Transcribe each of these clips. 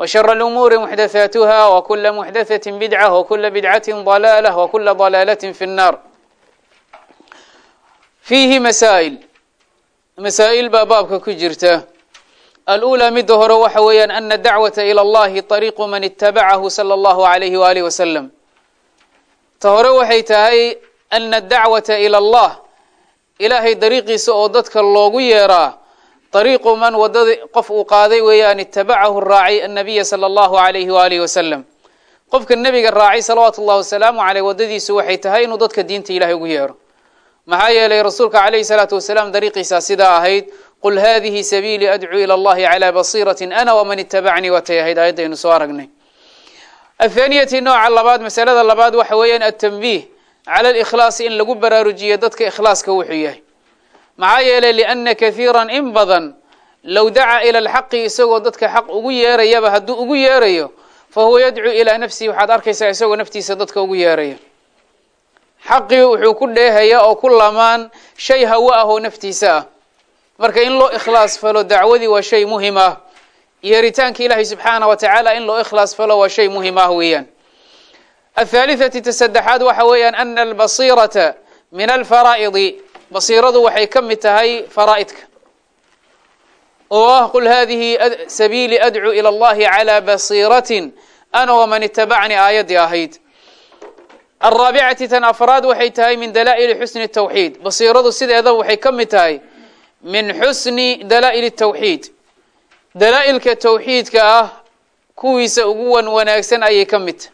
وشر الأمور محدثاتها وكل محدثة بدعة وكل بدعة ضلالة وكل ضلالة في النار فيه مسائل مسائل baa baabka ku jirta الأولى mida hore waxa weeyaan أن الدعوة إلى الlahi طريق man اتبعه صلى الله عليه وآله وسلم ta hore waxay tahay أن الدعوة إلى الlah ilaahay dariiqiisa oo dadka loogu yeeraa ariiqu man waddada qof uu qaaday weeyaan itabacahu raacay annabiya sala allahu alayhi waaalihi wasalam qofka nebiga raacay salawaatu ullahi wasalaamu caleyh waddadiisu waxay tahay inuu dadka diinta ilaahay ugu yeero maxaa yeelay rasuulka caleyhi salaatu wasalaam dariiqiisaa sidaa ahayd qul haadihi sabiilii adcuu ila allahi calaa basiirati ana waman itabacnii watay ahayd aayadaynu soo aragnay athaaniyati nooca labaad masalada labaad waxa weeyaan atanbiih cala alikhlaasi in lagu baraarujiyo dadka ikhlaaska wuxuu yahay maxaa yeelay lianna kahiiran in badan low dacaa ila alxaqi isagoo dadka xaq ugu yeerayaba hadduu ugu yeerayo fa huwa yadcuu ilaa nafsihi waxaad arkaysaa isagoo naftiisa dadka ugu yeeraya. Xaqii wuxuu ku dheehaya oo ku lamaan shay hawo ah oo naftiisa ah. Marka in loo ikhlaas falo dacwadii waa shay muhiim ah. Yeeritaanka ilaahay subxaanah wa in loo ikhlaas falo waa shay muhiim ah weeyaan. Athaalithati ta saddexaad waxa weeyaan ana albasiirata min alfaraa'idi basiiradu waxay ka mid tahay faraa'idka. Oo ah qul haadihi sabiili adcuu ila allahi calaa basiiratin ana waman itabacnii aayaddii ahayd. Alraabicati tan afraad waxay tahay min dalaa'ili xusni tawxiid. Basiiradu sideeda waxay ka mid tahay min xusni dalaa'il tawxiid. Dalaa'ilka tawxiidka ah kuwiisa ugu wan wanaagsan ayay ka mid tahay.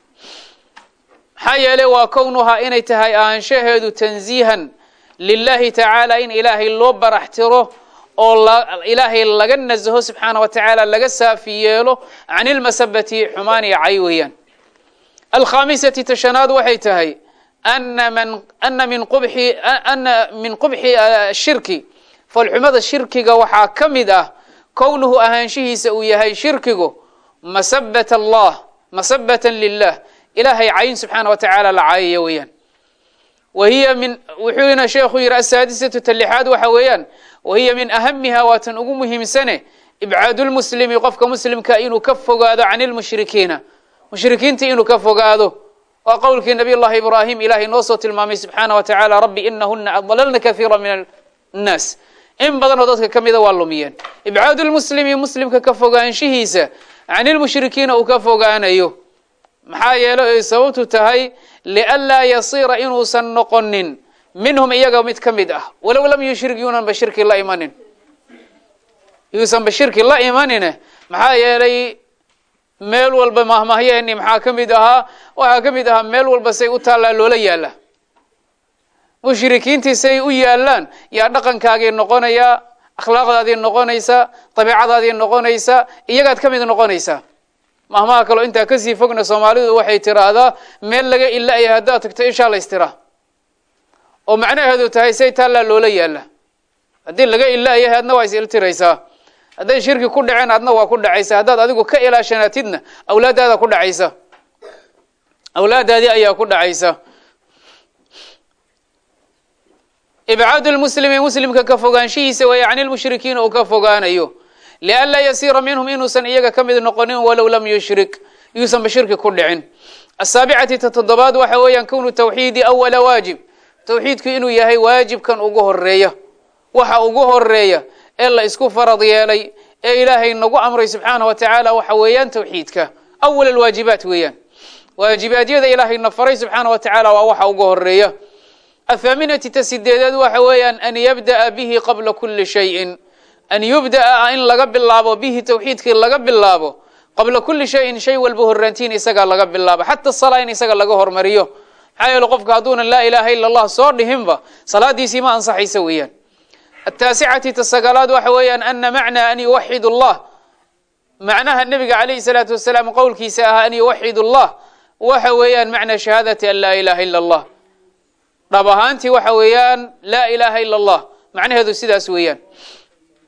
Maxaa yeeley waa kownuhaa inay tahay aanshaheedu tansiihan lilahi tacaala in ilaahay loo baraxtiro oo ilaahay laga nasaho subxaana wa tacaala laga saafi yeelo can ilmasabati xumaan iyo cay weeyaan alkhamisati tashanaad waxay tahay ana min qubxi shirki falxumada shirkiga waxaa ka mid ah kownuhu ahaanshihiisa uu yahay shirkigu masabat allah masabatan lilah ilaahay cayn subxaana wa tacaala la caayaya weeyaan wa hiya min wuxuuna sheekhu yihi asaadisatu ta lixaad waxa weeyaan wa hiya min ahamiha waa tan ugu muhiimsane ibcaadulmuslimi qofka muslimka inuu ka fogaado can ilmushrikiina mushrikiinta inuu ka fogaado waa qowlkii nabiy llahi ibraahim ilahay noo soo tilmaamay subxaana wa tacaala rabbi inahuna adlalna kahiira min annaas in badan oo dadka ka mida waa lumiyeen ibcaadulmuslimi muslimka ka fogaanshihiisa can ilmushrikiina uu ka fogaanayo maxaa yeele ay sababtu tahay lianlaa yasiira inuusan noqonin minhum iyaga mid ka mid ah. Walow lam yushrik yuunanba shirki la imanin. Yuusanba shirki la imanine maxaa yeelay meel walba mahmahyeeni maxaa ka mid ahaa? Waxaa ka mid ahaa meel walba say u taallaa loola yaalla mushrikiintii say u yaalaan yaa dhaqankaagii noqonaya akhlaaqdaadii noqonaysa dabeicadaadii noqonaysa iyagaad ka mid noqonaysaa mahmaha kaloo intaa ka sii fogna soomaalidu waxay tiraahdaa meel laga ila'aya haddaad tagto ishaa la ystira oo macnaheedu tahay say taallaa loola yaalla haddii laga ila'yahay adna waa is iltiraysaa hadday shirki ku dhaceen adna waa ku dhacaysa haddaad adigu ka ilaashanatidna awlaaddaada ku dhacaysa. Awlaaddaadii ayaa ku dhacaysa. Ibcaadu lmuslimi muslimka ka fogaanshihiisa weeye can ilmushrikiina uu ka fogaanayo lianlaa yasiira minhum inuusan iyaga ka mid noqonin walow lam yushrik yuusanba shirki ku dhicin asaabicati ta toddobaad waxa weeyaan kownu tawxiidi awala waajib tawxiidku inuu yahay waajibkan ugu horreeya waxa ugu horreeya ee la isku farad yeelay ee ilaahay nagu amray subxaanah wa tacaala waxa weeyaan tawxiidka awal alwaajibaat weeyaan waajibaadyada ilaahayna faray subxaana wa tacaala waa waxa ugu horreeya athaaminati ta sideedaad waxa weeyaan an yabda'a bihi qabla kuli shayin an yubda'a in laga bilaabo bihi tawxiidkii laga bilaabo qabla kuli shayin shay walba horaantiin isagaa laga bilaabo xata salaa in isaga laga hormariyo maxaa yeele qofka hadduunan laa ilaaha ila allah soo dhihinba salaadiisii ma ansaxaysa weeyaan ataasicati ta waxa weeyaan ana macnaa an yuwaxid allah macnaha nebiga calayhi salaatu wasalaam qowlkiisa ahaa an yuwaxid allah waxa weeyaan macna shahaadati an laa ilaha ila allah dhab ahaantii waxa weeyaan laa ilaha ila allah macnaheedu sidaas weeyaan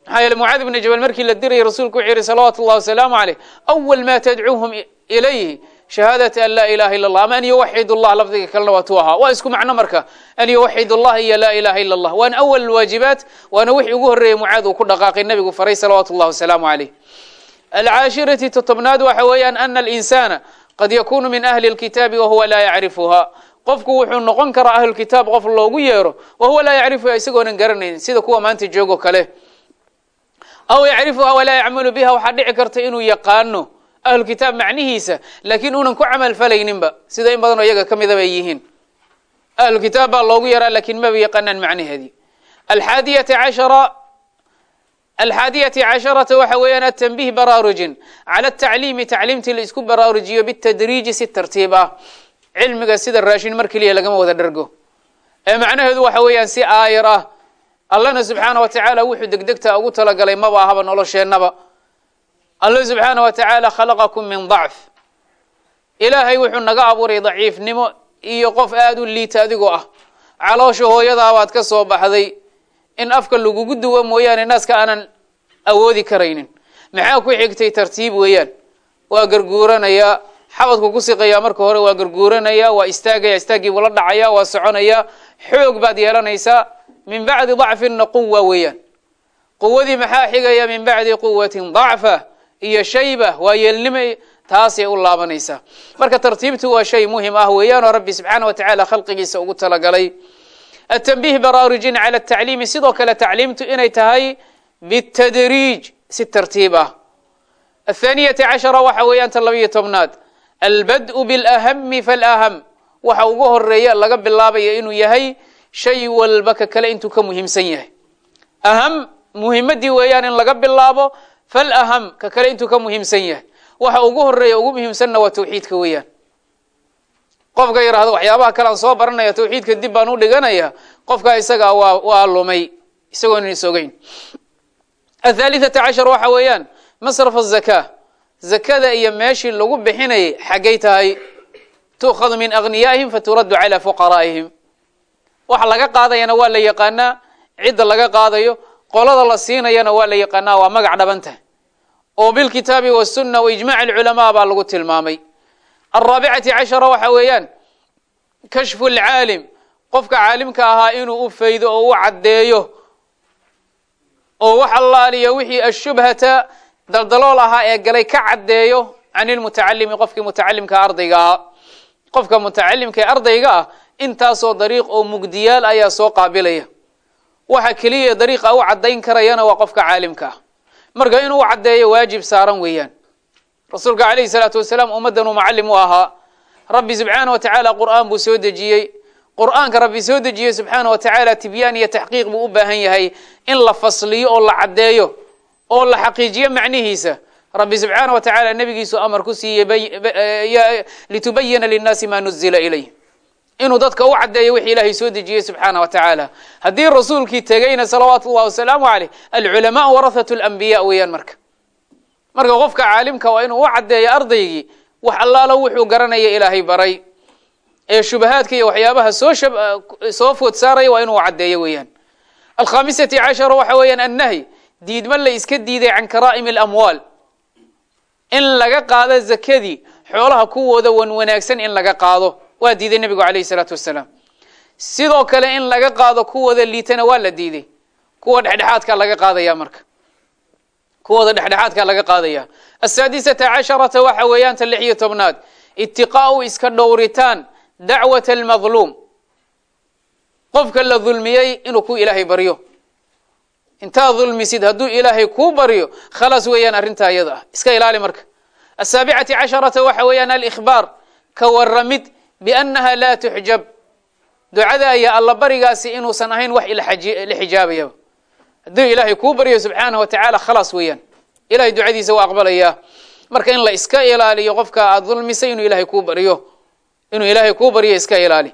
maxaa yeele mucaad ibni jabal markii la dirayay rasuulku wuxuu yihi salawaatu اllah wasalaamu caleyh awal ma tadcuuhum ilayhi shahaadati an laa ilaha ila allah ama an yuwaxid allah lafdiga kalena waa tu ahaa waa isku macno marka an yuwaxid allah iyo laa ilaha ila allah waana awal waajibaat waana wixii ugu horreeyey mucaad uu ku dhaqaaqay nebigu faray salawaatu اllah wasalaamu caleyh alcaashirati totobnaad waxa weeyaan ana alinsana qad yakunu min ahli اlkitaabi wahuwa laa yacrifuha qofku wuxuu noqon karaa ahlulkitaab qof loogu yeero wahuwa laa yacrifuha isagoonan garanaynin sida kuwa maanta joogo kale aw yacrifuha walaa yacmalu biha waxaa dhici karta inuu yaqaano ahlukitaab macnihiisa laakiin uunan ku camal falayninba sida in badanoo iyaga ka midaba ay yihiin ahlukitaab baa loogu yaraa lakiin maba yaqaanaan macnaheedii alxaadiyata cashara alxaadiyati casharata waxa weeyaan atanbih baraarujin cala atacliimi tacliimtii la isku baraarujiyo bitadriiji si tartiib ah cilmiga sida raashin mar keliya lagama wada dhergo ee macnaheedu waxa weeyaan si aayar ah allana subxaana wa tacaala wuxuu degdegta ugu talagalay maba ahaba nolosheennaba alla subxaana wa tacaala khalaqakum min dacf ilaahay wuxuu naga abuuray daciifnimo iyo qof aada u liita adigoo ah. Caloosha hooyadaabaad ka soo baxday. In afka lagugu duwo mooyaane naaska aanan awoodi karaynin. Maxaa ku xigtay tartiib weeyaan? Waa garguuranayaa xabadku ku siqayaa marka hore waa garguuranayaa waa istaagaya istaaggii buu la dhacayaa waa soconayaa xoog baad yeelanaysaa min bacdi dacfinna quwa weeyaan. Quwadii maxaa xigaya min bacdi quwatin dacfa iyo shayba waa yeelnima taasay u laabanaysaa. Marka tartiibtu waa shay muhiim ah weeyaan oo rabbi subxaana wa khalqigiisa ugu talagalay. Atanbih baraarujin cala tacliimi sidoo kale tacliimtu inay tahay bitadriij si tartiib ah. Athaaniyata cashara waxa weeyaan ta labiyo tobnaad. Albad'u bilahami falaham waxa ugu horreeya laga bilaabaya inuu yahay shay walba ka kale intuu ka muhiimsan yahay. Aham muhimadii weeyaan in laga bilaabo falaham ka kale intuu ka muhiimsan yahay. Waxa ugu horreeya ugu muhiimsanna waa tawxiidka weeyaan. Qofka yidhahdo waxyaabaha kale soo baranaya tawxiidka dib baan u dhiganaya. Qofka isaga waa waa lumay isagoonan is ogeyn. Athaalithata cashar waxa weeyaan masraf azaka zakada iyo meeshii lagu bixinayay xaggay tahay tu'khadu min agniyaa'ihim faturaddu calaa fuqaraa'ihim waxa laga qaadayana waa la yaqaanaa cidda laga qaadayo qolada la siinayana waa la yaqaanaa waa magac dhabantah oo bilkitaabi wasunna waijmac alculamaa baa lagu tilmaamay. Alraabicati cashara waxa weeyaan kashfu lcaalim qofka caalimka ahaa inuu u faydo oo u caddeeyo oo wax allaaliyo wixii ashubhata daldalool ahaa ee galay ka caddeeyo can ilmutacalimi qofkii mutacalimka ardayga ahaa. Qofka mutacalimka ee ardayga ah intaasoo dariiq oo mugdiyaal ayaa soo qaabilaya. Waxa keliya dariiqa u caddayn karayana waa qofka caalimka ah. Marka inuu caddeeyo waajib saaran weeyaan. Rasuulka calayhi salaatu wasalaam ummaddan uu macallim u ahaa. Rabbi subxaana wa tacaala qur'aan buu soo dejiyey. Qur'aanka rabbi soo dejiyey subxaana wa tacaala tibyaan iyo taxqiiq buu u baahan yahay in la fasliyo oo la caddeeyo oo la xaqiijiyo macnihiisa. Rabbi subxaana wa tacaala nebigiisu amar ku siiyey litubayina linnaasi ma nuzila ilayh inuu dadka u caddeeyo wixii ilaahay soo dejiyey subxaana wa tacaala. Haddii rasuulkii tegeyna salawaatu ullahi wasalaamu caleyh alculamaau warahatu lambiya weeyaan marka. Marka qofka caalimka waa inuu u caddeeyo ardaygii wax allaalo wuxuu garanaya ilaahay baray. Ee shubahaadka iyo waxyaabaha soo soo food saaraya waa inuu caddeeyo weeyaan. Alkhamisati cashara waxa weeyaan annahy diidma la iska diiday can karaa'im alamwaal. In laga qaado zakadii xoolaha kuwooda wan wanaagsan in laga qaado waa diiday nebigu calayhi salaatu wasalaam. Sidoo kale in laga qaado kuwooda liitana waa la diiday kuwa dhexdhexaadka laga qaadaya marka. Kuwooda dhexdhexaadka laga qaadaya asaadisata casharata waxa weeyaan ta lix iyo tobnaad. Itiqaau iska dhowritaan dacwat almadluum. Qofka la dulmiyey inuu ku ilaahay baryo. Intaad dulmisid hadduu ilaahay kuu baryo khalaas weeyaan arrintaa iyada ah. Iska ilaali marka. Asaabicati casharata waxa weeyaan alikhbaar. Ka waramid biannaha لا tuxjab ducadaa iyo allabarigaasi inuusan ahayn wax la xijaabayaba hadduu ilaahay kuu baryo subxaanah wa tacaala khalaas weeyaan ilahay ducadiisa waa aqbalayaa marka in la iska ilaaliyo qofka aad dulmisay inuu ilaahay kuu baryo inuu ilaahay kuu baryo iska ilaali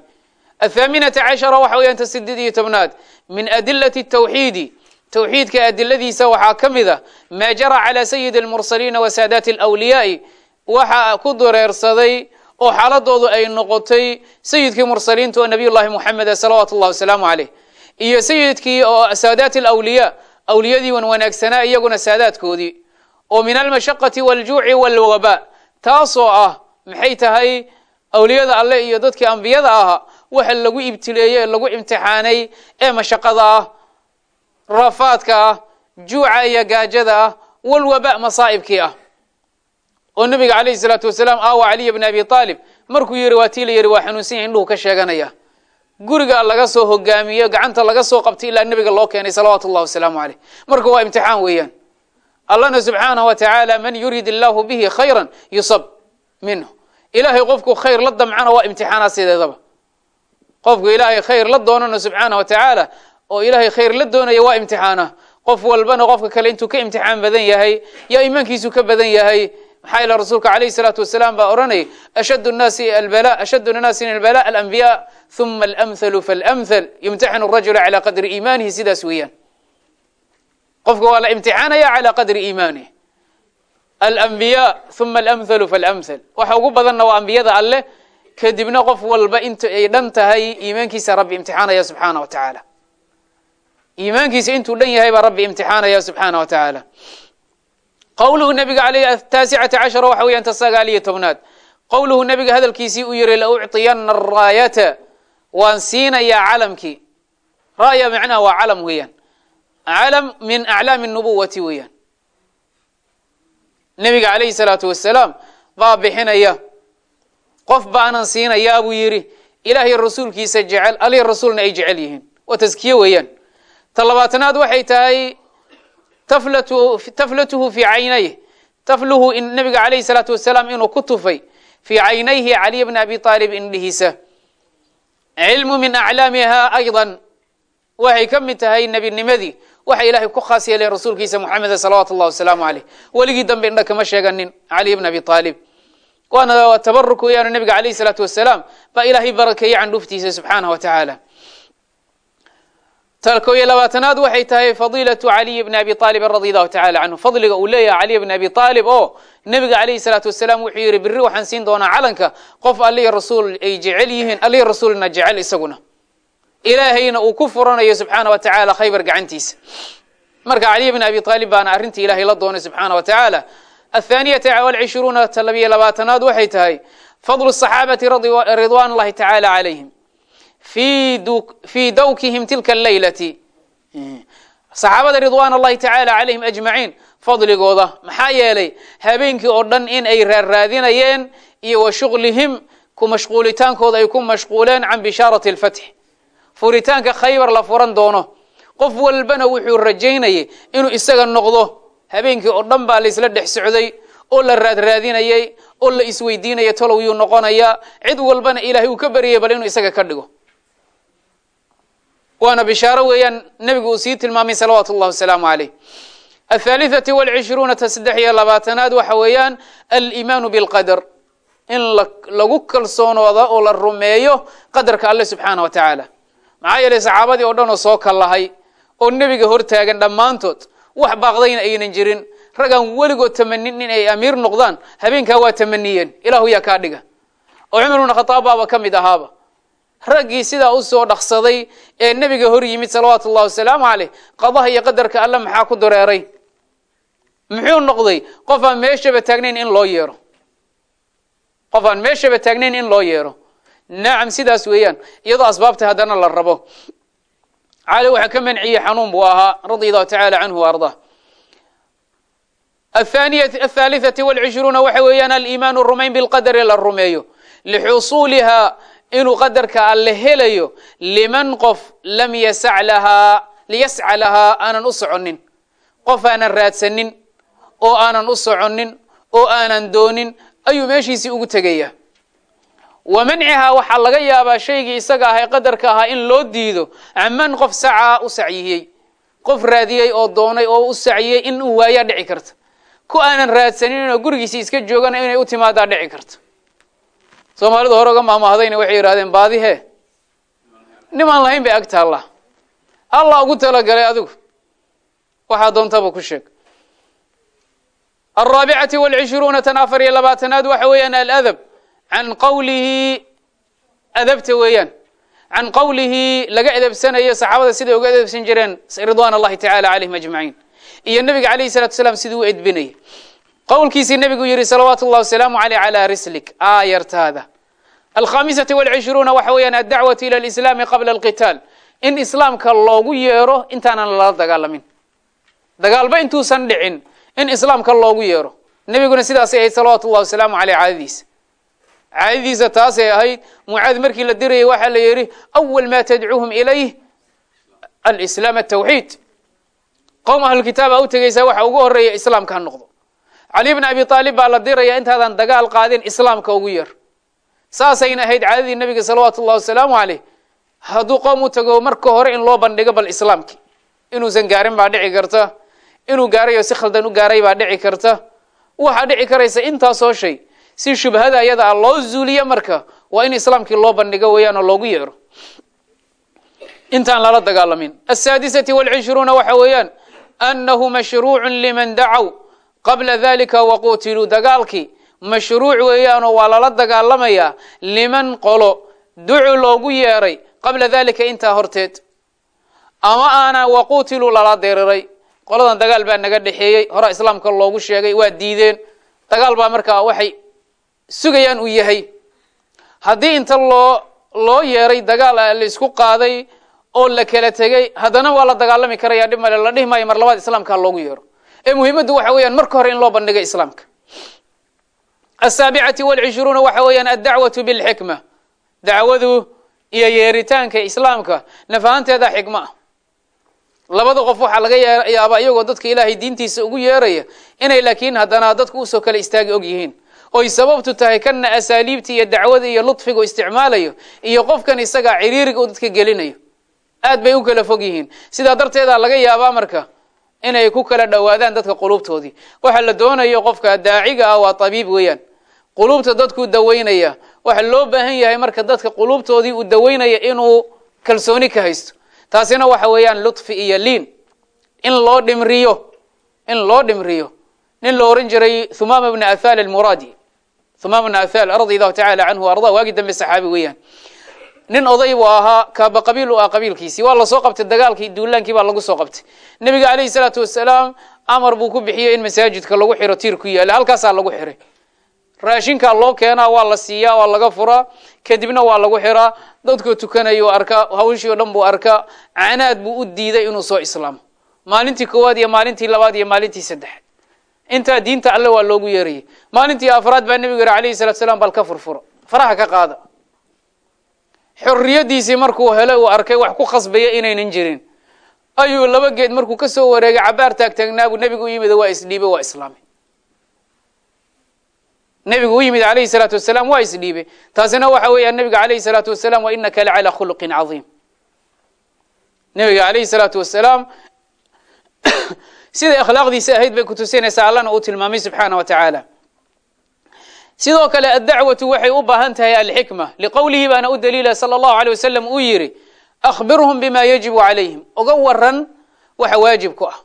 athaaminata cashara waxa weeyaan ta sideed min adilati tawxiidi tawxiidka adiladiisa waxaa ka mid a maa jara calaa sayidi almursaliina wa saadaati alwliyaai waxaa ku dureersaday oo xaaladoodu ay noqotay sayidkii mursaliinta oo nabiy llahi muxameda salawaatu اllahi wasalaamu aleyh iyo sayidkii oo saadaati alawliyaa awliyadii wan wanaagsanaa iyaguna saadaadkoodii oo min almashaqati waljuuci walwaba taasoo ah maxay tahay awliyada alleh iyo dadkii ambiyada ahaa waxa lagu ibtileeyey ee lagu imtixaanay ee mashaqada ah rafaadka ah juuca iyo gaajada ah walwaba masaa'ibkii ah oo nabiga alayh salaatu wasalaam aawa caliya bni abi aalib markuu yidhi waa tii la yiri waa xanuunsanya indhuhu ka sheeganaya. Guriga laga soo hogaamiyo gacanta laga soo qabtay ilaa nabiga loo keenay salawaatu llahi wasalaamu aleyh marka waa imtixaan weeyaan. Allana subxaanahu wa tacaala man yurid illaahu bihi khayran yusab minhu. Ilaahay qofku khayr la damcana waa imtixaana sideedaba. Qofku ilaahay khayr la doonana subxaana wa tacaala oo ilaahay khayr la doonaya waa imtixaana. Qof walbana qofka kale intuu ka imtixaan badan yahay yaa imaankiisu ka badan yahay maxaa ila rasuulka alayh salaatu wasalaam baa odhanayay ashad naasi albala ashadu naasi albala alambiya uma alamhalu falamhal yumtaxinu rajula calى qadri iimaanihi sidaas weeyaan. Qofka waa la imtixaanaya calى qadri iimanih alambiya uma alamhalu falamhal waxa ugu badanna waa ambiyada alleh kadibna qof walba inta ay dhan tahay iimaankiisa rabbi imtixaanaya subxaana wa tacaala iimaankiisa intuu dhan yahay baa rabbi imtixaanaya subxaana wa tacaala qowluhu nabiga aleyh taasicata cashara waxa weeyaan ta sagaal iyo tobnaad. Qowluhu nabiga hadalkiisii uu yihi laucطiyana araayata waan siinayaa calamkii. Ra'ya macnaha waa calam weeyaan. Calam min aclaami nubuwati weeyaan. Nebiga alayhi salaatu wasalaam baa bixinaya. Qof baanan siinayaa buu yidhi ilahiy rasuulkiisa jecel alihi rasuulna ay jecel yihiin. Waa taskiye weeyaan. Ta labaatanaad waxay tahay taflatuhu fi caynayh tafluhu nabiga alayhi salaatu wasalaam inuu ku tufay fii caynayhi caliy bni abi aalib indhihiisa. Cilmu min aclaamiha ayضa waxay ka mid tahay nebinimadii waxa ilahay ku khaas yeelay rasuulkiisa muxameda salawaatu اllah wasalaamu aleyh weligii dambe indha kama sheeganin caliy bni abi aalib waana tabaruk weeyaan nabiga alayh salaatu wasalaam baa ilaahay barakeeyey candhuftiisa subxaanah wa tacaala ko iyo labaatanaad waxay tahay fadiilatu caliy bni abi aalibin radi allahu tacala canhu fadliga uu leeyahay caliy bni abi aalib oo nebiga alayhi salaatu wasalaam wuxuu yihi biri waxaan siin doonaa calanka. Qof alihi rasuul ay jecel yihiin alihi rasuulna jecel isaguna. Ilaahayna uu ku furanayo subxaana wa tacaala khaybar gacantiisa. Marka caliy bni abi aalib baana arrintii ilahay la doonay subxaana wa tacaala athaaniyata walcishruuna ta labiyo labaatanaad waxay tahay fadlu saxaabati ridwan llahi tacaala calayhim fii dawkihim tilka alaylati saxaabada ridwan allahi tacaala calayhim ajmaciin fadligooda maxaa yeelay habeenkii oo dhan in ay raarraadinayeen iyo wa shuglihim ku mashquulitaankooda ay ku mashquuleen can bishaarati alfatx furitaanka khaybar la furan doono qof walbana wuxuu rajaynayay inuu isaga noqdo habeenkii oo dhan baa laysla dhex socday oo la raadraadinayay oo la isweydiinaya tolow yuu noqonayaa cid walbana ilaahay uu ka baryay bal inuu isaga ka dhigo waana bishaaro weeyaan nebigu uu sii tilmaamay salawaatu اllah wasalaamu aleyh athaalithati walcishruuna ta saddex iyo labaatanaad waxa weeyaan aliimaanu bilqadar. In lagu kalsoonooda oo la rumeeyo qadarka alle subxaana wa tacaala. Maxaa yeelay saxaabadii oo dhan oo soo kallahay oo nebiga hortaagan dhammaantood wax baaqdayna aynan jirin. Ragaan weligood tamanin in ay amiir noqdaan habeenkaa waa tamaniyeen ilaahu yaa kaa dhiga. Oo cumar bna khataab baaba ka mid ahaaba raggii sidaa u soo dhaqsaday ee nebiga hor yimid salawaatu ullahi wasalaamu caleyh qadaha iyo qadarka alle maxaa ku dareeray? Muxuu noqday qof aan meeshaba taagnayn in loo yeero. Qof aan meeshaba taagnayn in loo yeero. Nacam sidaas weeyaan iyadoo asbaabta haddana la rabo. Cali waxaa ka manciyey xanuun buu ahaa radi allahu tacaala canhu ardaa. Athaalithati walcishruuna waxa weeyaan aliimaanu rumayn bilqadari la rumeeyo. Lixusuuliha inuu qadarka alle helayo liman qof lam yasac lahaa liyasca lahaa aanan u soconin qof aanan raadsanin oo aanan u soconin oo aanan doonin ayuu meeshiisii ugu tegaya wa mancihaa waxaa laga yaabaa shaygii isaga ahay qadarka ahaa in loo diido aman qof sacaa u sacyiyey qof raadiyey oo doonay oo u sacyiyey in uu waayaa dhici karta. Ku aanan raadsanin oo gurigiisi iska joogana inay u timaadaa dhici karta soomaalidu hore uga maahmaahdayna waxay yidhahdeen baadihe nimaan lahayn bay ag taallaa allah ugu talagalay adigu. Waxaa doontaba ku sheeg. Alraabicati walcishruuna tan afar iyo labaatanaad waxa weeyaan aladab. Can qawlihi adabta weeyaan. Can qawlihi laga edebsanayo saxaabada siday uga edebsan jireen ridwan allahi tacala calayhim ajmaciin iyo nebiga calayhi salatu wasalaam siduu u edbinayay qowlkiisii nebigu yihi salawaatu اllahi wasalaamu aleyh calaa rislik. Aayartaada alkhamisati walcishruuna waxa weeyaan addacwatu ila alislaami qabla alqitaal. In islaamka loogu yeero intaanan lala dagaalamin dagaalba intuusan dhicin in islaamka loogu yeero. Nebiguna sidaasay ahayd salawaatu ullahi wasalaamu aleyh caadadiisa caadadiisa taasay ahayd mucaad markii la dirayay waxaa la yidhi awal ma tadcuuhum ilayh alislaam atawxiid qowm ahlukitaaba u tegaysaa waxa ugu horreeya islaamka ha noqdo cali bn abi aalib baa la diraya intaadan dagaal qaadin islaamka ugu yeer saasayna ahayd caadadii nebiga salawaatu ullahi wasalaamu aleyh hadduu qoom u tago marka hore in loo bandhigo bal islaamki. Inuusan gaarin baa dhici karta inuu gaarayo si khaldan u gaaray baa dhici karta. Waxaa dhici karaysa intaasoo shay si shubhada ayada a loo zuuliyo marka waa in islaamkii loo bandhigo weeyaan oo loogu yeero. Intaan lala dagaalamin asaadisati walcishruuna waxa weeyaan annahu mashruucun liman dacaw qabla dalika waqutiluu dagaalkii. Mashruuc weeyaanoo waa lala dagaalamayaa liman qolo. Ducu loogu yeeray qabla dalika intaa horteed. Ama aana waqutiluu lala diriray. Qoladan dagaal baa naga dhexeeyey. Hora islaamka loogu sheegay waa diideen. Dagaal baa markaa waxay sugayaan uu yahay. Haddii inta loo loo yeeray dagaal la isku qaaday oo la kala tegey haddana waa la dagaalami karaya dhib male la dhihi maayo mar labaad islaamka ha loogu yeero ee muhiimaddu waxa weeyaan marka hore in loo bandhiga islaamka. Asaabicati walcishruuna waxa weeyaan addacwatu bilxikma. Dacwadu iyo yeeritaanka islaamka nafahanteeda xikmo ah. Labada qof waxaa laga yaabaa iyagoo dadka ilaahay diintiisa ugu yeeraya inay laakiin haddana dadku u soo kale istaagi og yihiin. Oy sababtu tahay kana asaaliibta iyo dacwada iyo ludfiga isticmaalayo iyo qofkan isagaa ciriiriga u dadka gelinayo. Aad bay u kala fog yihiin. Sidaa darteeda laga yaabaa marka inay ku kala dhowaadaan dadka qulubtoodii waxa la doonayo qofka daaciga ah waa tabiib weeyaan. Qulubta dadkuu daweynaya waxa loo baahan yahay marka dadka qulubtoodii uu daweynaya inuu kalsooni ka haysto. Taasina waxa weeyaan lutfi iyo liin. In loo dhimriyo in loo dhimriyo. Nin la oran jiray thumaama bna athal almuraadi thumaama bna athal radi allahu tacala canhu arda waagii dambe saxaabi weeyaan nin oday buu ahaa kaaba qabiil u ah qabiilkiisii. Waa la soo qabtay dagaalkii duulaankii baa lagu soo qabtay. Nebiga calayhi salaatu wasalaam amar buu ku bixiyey in masaajidka lagu xiro tiir ku yaalla halkaasaa lagu xiray. Raashinkaa loo keenaa waa la siiyaa waa laga furaa. Kadibna waa lagu xiraa. Dadkoo tukanayuu arkaa hawshii o dhan buu arkaa canaad buu u diiday inuu soo islaamo. Maalintii koowaad iyo maalintii labaad iyo maalintii saddexaad intaa diinta alle waa loogu yeerayay. Maalintii afraad baa nebigu yihi alayhi salatu salaam bal ka furfuro. Faraha ka qaada xorriyadiisii markuu helay uu arkay wax ku khasbaya inaynan jirin. Ayuu laba geed markuu ka soo wareegay cabaar taagtaagnaabu nebigu u yimid waa isdhiibay waa islaamay. Nebigu u yimid alayhi salaatu wasalaam waa isdhiibay. Taasina waxa weeyaan nebiga alayhi salaatu wasalaam wa inaka lacalaa khuluqin cadiim. Nebiga alayhi salaatu wasalaam siday akhlaaqdiisa ahayd bay kutusinaysaa allana uu tilmaamay subxaana wa tacaala sidoo kale addacwatu waxay u baahan tahay alxikma. Liqowlihi baana u daliila sala allahu aleyh wasalam uu yidhi akhbirhum bima yajibu calayhim oga waran waxa waajib ku ah.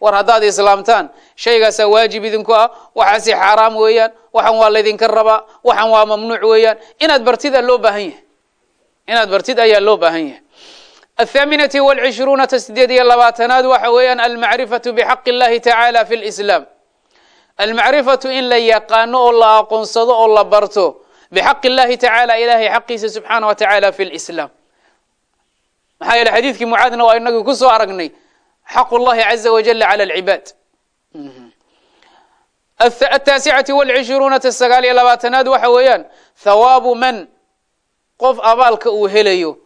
War haddaad islaamtaan shaygaasaa waajib idinku ah. Waxaasi xaaraam weeyaan waxan waa laydinka rabaa waxan waa mamnuuc weeyaan. Inaad bartid loo baahan yahay. Inaad bartid ayaa loo baahan yahay. Athaaminati walcishruuna ta sideed iyo labaatanaad waxa weeyaan almacrifatu bixaqi اllahi tacaala fi lislaam almacrifatu in la yaqaano oo la aqoonsado oo la barto bixaqi اllahi tacaala ilahay xaqiisa subxaana wa tacaala fi lislaam maxaa yeele xadiidkii mucaadna waa inagii ku soo aragnay xaqu llahi caza wajala cala alcibaad ataasicati walcishruuna ta sagaal iyo labaatanaad waxa weeyaan thawaabu man qof abaalka uu helayo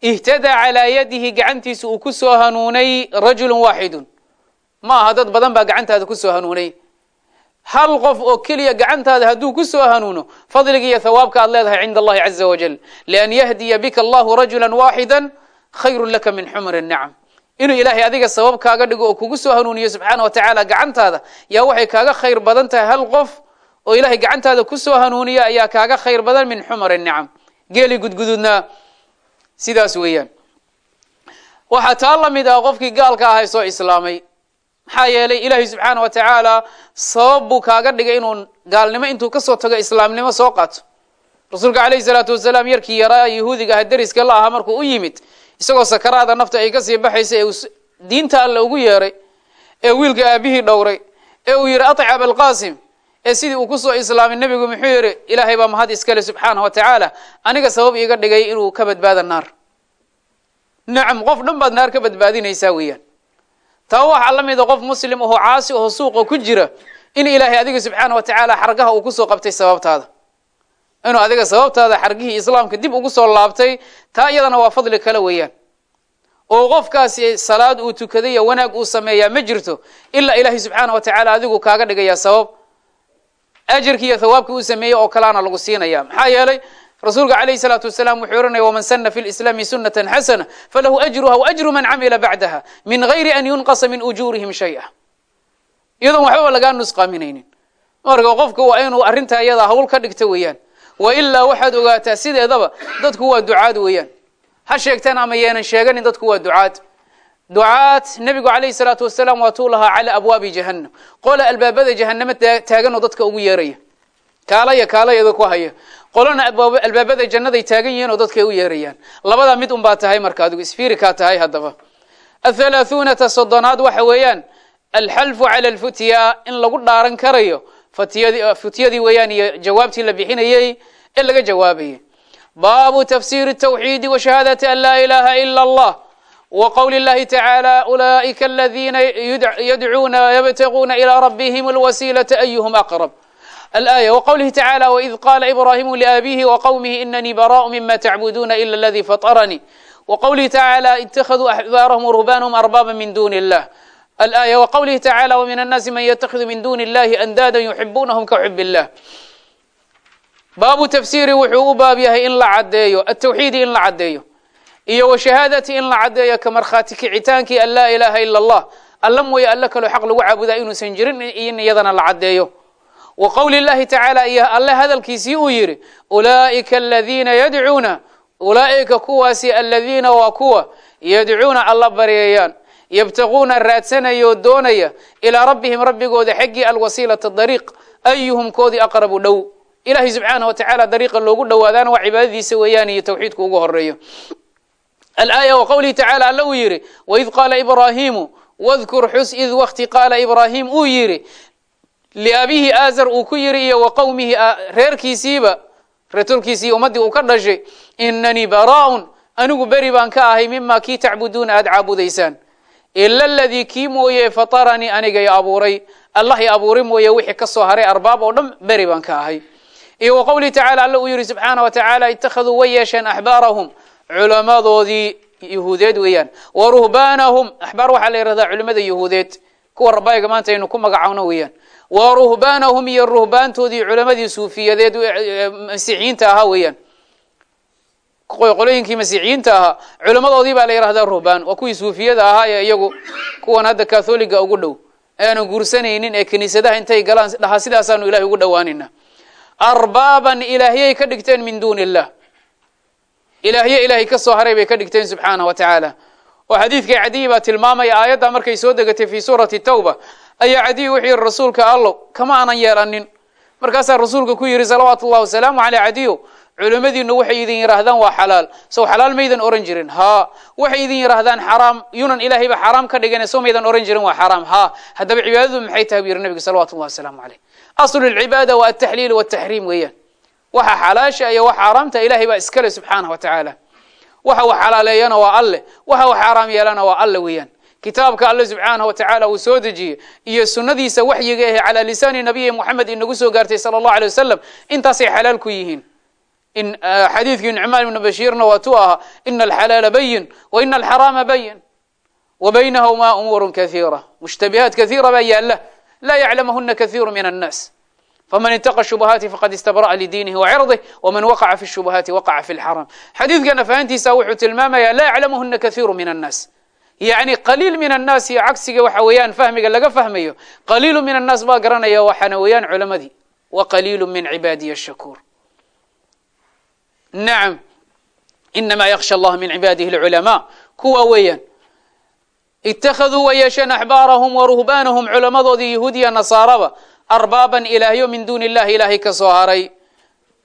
ihtadaa calaa yadihi gacantiisa uu ku soo hanuunay rajulu waaxidu ma aha dad badan baa gacantaada ku soo hanuunay hal qof oo keliya gacantaada hadduu ku soo hanuuno fadliga iyo thawaabka aad leedahay cinda allahi caza wajal lian yahdiya bika allahu rajula waaxida khayrun laka min xumri nacam inuu ilaahay adiga sabab kaaga dhigo oo kugu soo hanuuniyo subxaana wa tacaala gacantaada yaa waxay kaaga khayr badan tahay hal qof oo ilahay gacantaada ku soo hanuuniya ayaa kaaga khayr badan min xumri nacam geeli gudgududnaa sidaas weeyaan. Waxaa taa la mid ah qofkii gaalka ahay soo islaamay maxaa yeelay ilaahay subxaana wa tacaala sabab buu kaaga dhigay inuu gaalnimo intuu ka soo tago islaamnimo soo qaato. Rasuulka calayhi salaatu wasalaam yarkii yaraa yahuudiga aha deriska la ahaa markuu u yimid isagoo sakaraada nafta ay ka sii baxaysa ee diinta alle ugu yeeray ee wiilka aabihii dhowray ee uu yidhi atic abalqaasim ee sidii uu ku soo islaamay nebigu muxuu yidhi ilaahay baa mahad iskale subxaana wa tacaala aniga sabab iiga dhigay inuu ka badbaada naar. Nacam qof dhan baad naar ka badbaadinaysaa weeyaan taa waxaa la mida qof muslim ahoo caasi aho suuqa ku jira in ilaahay adiga subxaana wa tacaala xargaha uu ku soo qabtay sababtaada. Inuu adiga sababtaada xargihii islaamka dib ugu soo laabtay taa iyadana waa fadli kale weeyaan. Oo qofkaasi salaad uu tukaday iyo wanaag uu sameeyaa ma jirto ilaa ilaahay subxaana wa tacaala adigu kaaga dhigayaa sabab. Ajarkii iyo thawaabkii uu sameeyey oo kaleana lagu siinaya maxaa yeelay rasuulka calayhi salaatu wasalaam wuxuu ohanaya waman sana fi lislaami sunatan xasana falahu ajruha waajru man camila bacdaha min gayri an yunqasa min ujuurihim shaya. Iyadoon waxbaba lagaa nusqaaminaynin. Marka qofka waa inuu arrintaa iyada hawl ka dhigta weeyaan. Wa ilaa waxaad ogaataa sideedaba dadku waa ducaad weeyaan. Ha sheegtaan ama yeenan sheeganin dadku waa ducaad. Ducaad nebigu calayhi salaatu wasalaam waatuu lahaa cala abwaabi jahannam. Qola albaabada jahanamo taagan oo dadka ugu yeeraya kaalaya kaalayada ku haya. Qolana albaabada jannaday taagan yihiin oo dadkay u yeerayaan. Labadaa mid un baa tahay marka adigu isfiiri kaa tahay haddaba. Athalaathunata soddonaad waxa weeyaan alxalfu cala alfutya in lagu dhaaran karayo fatiyadii futyadii weeyaan iyo jawaabtii la bixinayey ee laga jawaabayay baabu tafsiri tawxiidi wa shahaadati an laa ilaha ila allah wa qowli llahi tacaala ulaa'ika aladiina yadcuuna yabtaguuna ilaa rabbihim alwasiilata ayuhum الآية وقوله تعالى وإذ قال إبراهيم لأبيه وقومه إنني براء مما تعبدون إلا الذي فطرني وقوله تعالى اتخذوا أحبارهم ورهبانهم أربابا من دون الله الآية وقوله تعالى ومن الناس من يتخذ من دون الله أندادا يحبونهم كحب الله باب تفسير وحو باب يهي إن لعديو التوحيد إن لعديو إيو وشهادة إن لعديو كمرخاتك عتانك أن لا إله إلا الله ألم ويألك له حق لو عبدا إنو سنجرين إن يدنا لعديو وqowli اllahi tacaala iyo alle hadalkiisii uu yidhi ulaa'ika aladiina yadcuuna ulaa'ika kuwaasi aladiina waa kuwa yadcuuna alla baryayaan yabtaguuna raadsanaya oo doonaya ilaa rabbihim rabbigooda xaggii alwasiilata dariiq ayuhum koodii aqrabu dhow ilahay subxaanah wa tacaala dariiqa loogu dhowaadaana waa cibaadadiisa weeyaan iyo tawxiidka ugu horeeyo alaaya waqowlihi tacala alle uu yidhi waid qaala ibraahimu wadkur xus id wakti qaala ibraahim uu yidhi liabihi aazar uu ku yiri iyo wa qowmihi reerkiisiiba reertolkiisii ummaddii uu ka dhashay inanii baraaun anigu beri baan ka ahay mima kii tacbuduuna aada caabudaysaan ila aladii kii mooye fataranii anigay abuuray allah i abuuray mooye wixii ka soo haray arbaab oo dhan beri baan ka ahay iyo wa qowlihi tacala uu yihi subxaana wa tacaala ittakhaduu way yeesheen axbaarahum culamadoodii yuhuudeed weeyaan wa ruhbaanahum axbaar waxaa la yihahdaa culimada yuhuudeed kuwa rabayga maanta aynu ku magacawno weeyaan wa ruhbaanahum iyo ruhbaantoodii culamadii suufiyadeed masiixiyiinta ahaa weeyaan. Qolooyinkii masiixiyiinta ahaa culamadoodii baa la yihahdaa ruhbaan waa kuwii suufiyada ahaa ee iyagu kuwan hadda katholiga ugu dhow. Aanan guursanaynin ee kiniisadaha intay galaan dhaha sidaasaanu ilahay ugu dhowaanayna arbaaban ilaahyay ka dhigteen min duuni illah ilaahye ilaahay ka soo haray bay ka dhigteen subxaanah wa tacaala oo xadiidkai cadiyi baa tilmaamaya aayadda markay soo degatay fi suurati tawba ayaa cadiyi wuxuu yihi rasuulka allow kama aanan yeelanin. Markaasaa rasuulka ku yihi salawaatu ullahi wasalaamu caleyh cadiyo culimmadiinu waxay idin yidhaahdaan waa xalaal. Sow xalaal maydan oran jirin. Haa waxay idin yidhaahdaan xaraam yunan ilaahayba xaraam ka dhigan sow maydan oran jirin waa xaraam. Haa haddaba cibaadadu maxay tahay bu yihi nabiga salawatu ullahi wasalaamu caleyh. Aslu lcibaada waa altaxliil waltaxriim weeyaan. Waxa xalaasha iyo wax xaaraamta ilahay baa iskale subxaanah wa tacaala waxa wax xalaaleeyana waa alle. Waxa wax xaaraam yeelana waa alle weeyaan kitaabka alle subxaanah wa tacaala uu soo dejiyey iyo sunadiisa waxyiga ahe calaa lisaani nabiyi moxamed inagu soo gaartay sala allahu alay wasalam intaasay xalaal ku yihiin. In xadiidkii nucmaan ibnu bashiirna waa tu ahaa ina alxalaala bayin wa ina alxaraama bayin wa baynahumaa umuurun kathiira mushtabihaat kathiira baa yaalla la yaclamahuna kahiiru min annaas. Faman itaqa shubuhaati faqad istabra'a lidiinihi wacirضih wman waqaca fi shubuhaati waqaca fi lxaram. Xadiidkana fahantiisa wuxuu tilmaamaya la yaclamahuna kahiiru min annaas yacni qaliil min annaas iyo cagsiga waxa weeyaan fahmiga laga fahmayo. Qaliilu min annaas baa garanaya waxaana weeyaan culamadii wa qaliilu min cibaadiya ashakuur nacam inama yaksha allah min cibaadihi alculamaa. Kuwa weeyaan. Ittakhaduu wa yeesheen axbaarahum wa ruhbaanahum culamadoodii yahuudiya nasaaraba arbaaban ilaahyo min duuni illahi ilaahay ka soo haray.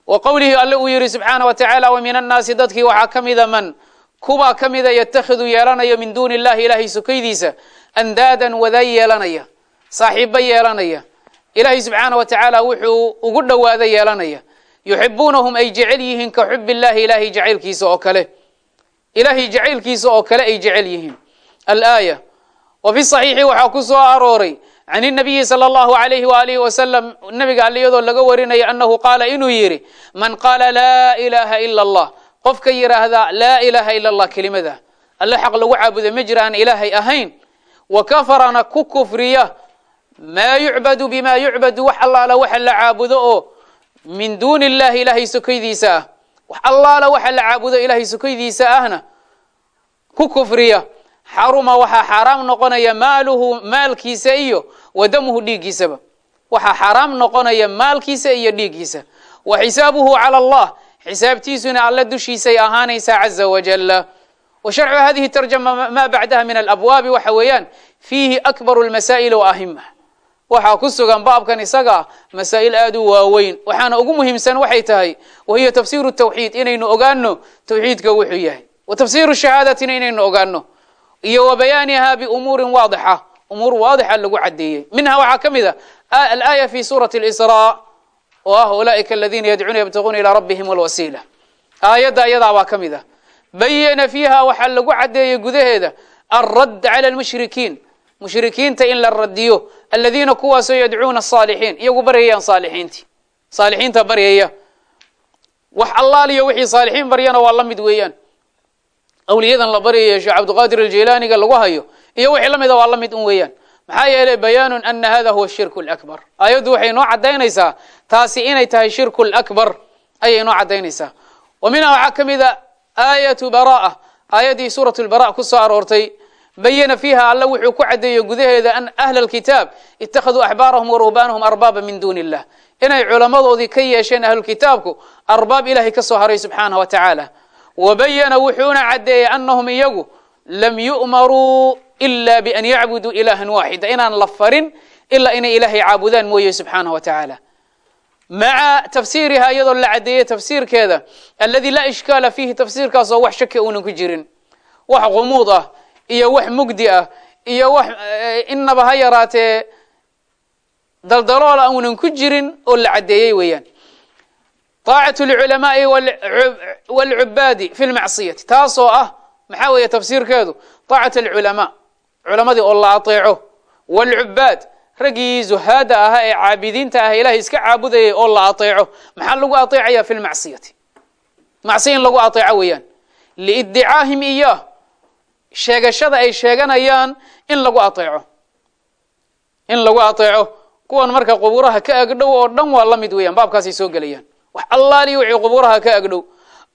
Wa qowlihii alle uu yihi subxaana wa tacaala wa min annaasi dadkii waxaa ka mida man kuwa ka mida yatakhidu yeelanaya min duuni illahi ilaahay sukaydiisa andaadan wada yeelanaya saaxiibo yeelanaya. Ilahi subxaana wa tacaala wuxuu ugu dhowaada yeelanaya. Yuxibuunahum ay jecel yihiin ka xub illaahi ilaahay jacaylkiisa oo kale. Ilaahay jacaylkiisa oo kale ay jecel yihiin. Alaaya wa fi saxiixi waxaa ku soo arooray can inabiyi sala allahu alayhi waalihi wasalam nabiga alle iyadoo laga warinaya annahu qaala inuu yidhi man qaala laa ilaaha ila allah qofka yidhaahda laa ilaha ila اllah kelimada. Alle xaq lagu caabudo ma jira aan ilaahay ahayn. Wa kafarana ku kufriya maa yucbadu bima yucbadu wax allaala waxa la caabudo oo min duuni اllahi ilahay sokaydiisa ah. Wax allaala waxa la caabudo ilahay sokaydiisa ahna ku kufriya. Xaruma waxaa xaaraam noqonaya maaluhu maalkiisa iyo wa damuhu dhiiggiisaba. Waxaa xaaraam noqonaya maalkiisa iyo dhiiggiisa. Wa xisaabuhu cala allah xisaabtiisuna alle dushiisay ahaanaysaa caza wajala wa sharcu hadihi tarjama maa bacdaha min alabwaabi waxa weeyaan fiihi akbaru lmasaa'il wa ahima waxaa ku sugan baabkan isaga ah masaa'il aad u waaweyn. Waxaana ugu muhiimsan waxay tahay wa hiya tafsiru tawxiid inaynu ogaano tawxiidka wuxuu yahay. Wa tafsiru shahaadatina inaynu ogaano iyo wa bayaaniha biumuurin waadixa. Umuur waadixa lagu cadeeyey minha waxaa ka mid a alaaya fi suurati اlisraa oo ah ulaa'ika aladiina yadcuuna yabtaguuna ilaa rabbihim alwasiila. Aayadda ayadaabaa ka mid ah. Bayana fiiha waxaa lagu cadeeyey gudaheeda alradd cala almushrikiin. Mushrikiinta in la radiyo aladiina kuwaasoo yadcuuna asaalixiin iyagu baryayaan saalixiintii. Saalixiinta baryaya. Wax allaaliyo wixii saalixiin baryana waa la mid weeyaan. Awliyadan la baryayo sheekh cabdiqaadir aljilaaniga lagu hayo iyo wixii la mida waa la mid un weeyaan maxaa yeelay bayaanun ana hada huwa shirku lakbar aayaddu waxay noo cadaynaysaa taasi inay tahay shirku lakbar ayay noo cadaynaysaa wa minha waxaa ka mid a aayatu bara'a aayaddii suurat lbara ku soo aroortay bayana fiiha alle wuxuu ku cadeeyo gudaheeda an ahla alkitaab ittakhaduu axbaarahum wa ruhbaanahum arbaaba min duuni illah inay culamadoodii ka yeesheen ahlulkitaabku arbaab ilahay ka soo haray subxaanah wa tacaala. Wabayana wuxuuna cadeeyey anahum iyagu lam yu'maruu ila bian yacbuduu ilahan waaxida inaan la farin ilaa inay ilaahay caabudaan mooye subxaanah wa tacaala maca tafsiiriha iyadoo la cadeeyey tafsiirkeeda aladi laa ishkaala fiihi tafsiirkaasoo wax shaki uunan ku jirin wax qumuud ah iyo wax mugdi ah iyo wax inaba ha yaraatee daldaloola uunan ku jirin oo la cadeeyey weeyaan طaacaة اlculamaai wاlcubaadi fi lmacsiyati taasoo ah maxaa weeye tafsiirkeedu طaacaة اlculamaa culamadii oo la aطeeco wاlcubaad raggii zuhaada ahaa ee caabidiinta ah ilahay iska caabudayay oo la aطeeco maxaa lagu aطeecaya fi lmacsiyati macsiya in lagu aطeeco weeyaan liiddicaahim iyah sheegashada ay sheeganayaan in lagu aطeeco in lagu aطeeco kuwan marka qubuuraha ka agdhow oo dhan waa la mid weeyaan baabkaasay soo gelayaan wax allaaliyo wixii qubuuraha ka agdhow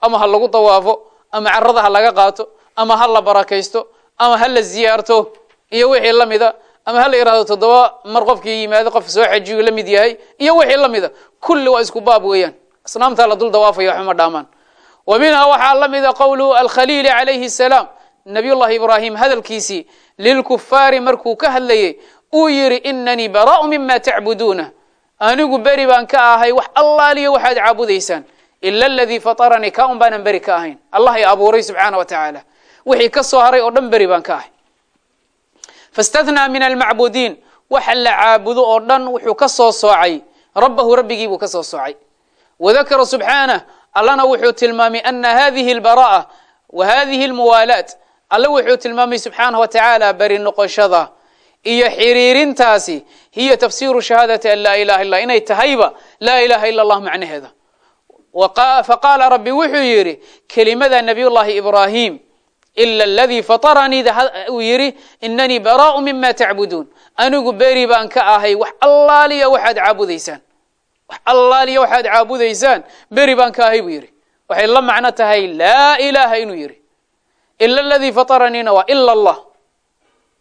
ama ha lagu dawaafo ama carada ha laga qaato ama ha la barakaysto ama ha la ziyaarto iyo wixii la mida ama ha la yihahdo toddoba mar qofkii yimaado qof soo xajiyu la mid yahay iyo wixii la mida. Kulli waa isku baab weeyaan. Asnaamtaa la dul dawaafaya waxba ma dhaamaan. Wa minha waxaa la mida qowluhu alkhaliili calayhi salaam. Nabiy ibraahim hadalkiisii lilkufaari markuu ka hadlayey uu yidhi inanii baraa'u mima tacbuduuna anigu beri baan ka ahay wax allaaliyo waxaad caabudaysaan. Ila aladii fataranii ka un baanan beri ka ahayn. Allah i abuuray subxaana wa tacaala wixii ka soo haray oo dhan beri baan ka ahay. Fastathnaa min almacbudiin waxa la caabudo oo dhan wuxuu ka soo soocay rabbahu rabbigii buu ka soo soocay. Wadakara subxaanah allana wuxuu tilmaamay ana hadihi albara'a wa hadihi almuwaalaat alle wuxuu tilmaamay subxaanah wa tacaala beri noqoshada iyo xiriirintaasi hiya tafsiru shahaadati an laa ilaha illa inay tahayba laa ilaha ila allah macnaheeda. Faqaala rabbi wuxuu yidhi kelimada nabiy llahi ibraahim ila aladii fataranii uu yidhi inanii baraa'u mima tacbuduun anigu beri baan ka ahay wax allaaliya waxaad caabudaysaan wax allaaliya waxaad caabudaysaan beri baan ka ahay buu yidhi waxay la macno tahay laa ilaaha inuu yidhi ila aladii fataraniina waa ila allah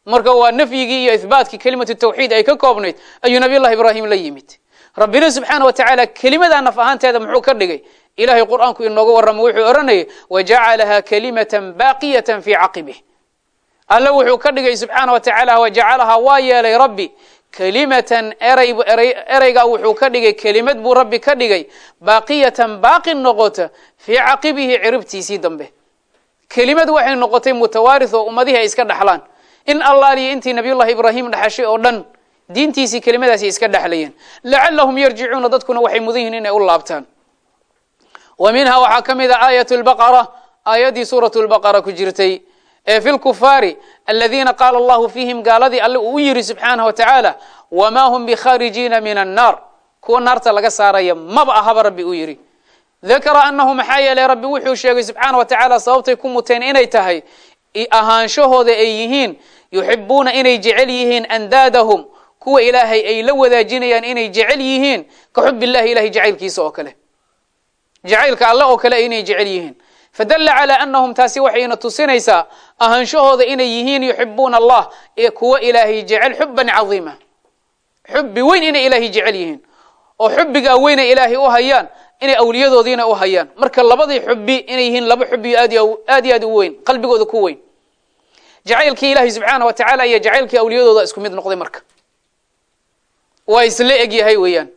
marka waa nafyigii iyo ihbaatkii kelimatu tawxiid ay ka koobnayd ayuu nabiy llahi ibraahim la yimid rabbina subxaana wa tacaala kelimadaa naf ahaanteeda muxuu ka dhigay ilahay qur'aanku inooga warramo wuxuu odhanayay wajacalaha kalimatan baaqiyatan fii caqibih alle wuxuu ka dhigay subxaana wa tacaala wajacalahaa waa yeelay rabbi. Kelimatan ereygaa wuxuu ka dhigay kelimad buu rabbi ka dhigay baaqiyatan baaqi noqota fii caqibihi ciribtiisii dambe. Kelimad waxay noqotay mutawaarith oo ummadihii ay iska dhaxlaan. In allaaliyo intii nabiyullahi ibraahim dhaxashay oo dhan diintiisii kelimadaasi iska dhexlayeen lacalahum yarjicuuna dadkuna waxay mudan yihiin inay u laabtaan wa minha waxaa ka mid a aayat lbaqara aayaddii suuratu lbaqara ku jirtay ee fi lkufaari aladiina qaala allahu fiihim gaaladii alle uu u yidhi subxaanah wa tacaala wamaa hum bikhaarijiina min annaar. Kuwa naarta laga saaraya maba ahaba rabbi uu yidhi. Dakara anahu maxaa yeelay rabbi wuxuu sheegay subxaana wa tacaala sababtay ku muteen inay tahay ahaanshahooda ay yihiin yuxibuuna inay jecel yihiin andaadahum kuwa ilaahay ay la wadaajinayaan inay jecel yihiin ka xub illahi ilahay jacaylkiisa oo kale jacaylka alle oo kale inay jecel yihiin. Fadalla calaa anahum taasi waxayna tusinaysaa ahaanshahooda inay yihiin yuxibuuna allah kuwa ilaahay jecel xuban cadiima. Xubbi weyn inay ilaahay jecel yihiin. Oo xubbigaa weynay ilaahay u hayaan inay awliyadoodiina u hayaan. Marka labadii xubbi inay yihiin laba xubbi aad iyo aad u weyn qalbigooda ku weyn. Jacaylkii ilaahay subxaana wa tacaala iyo jacaylkii awliyadooda isku mid noqday marka. Waa isla eg yahay weeyaan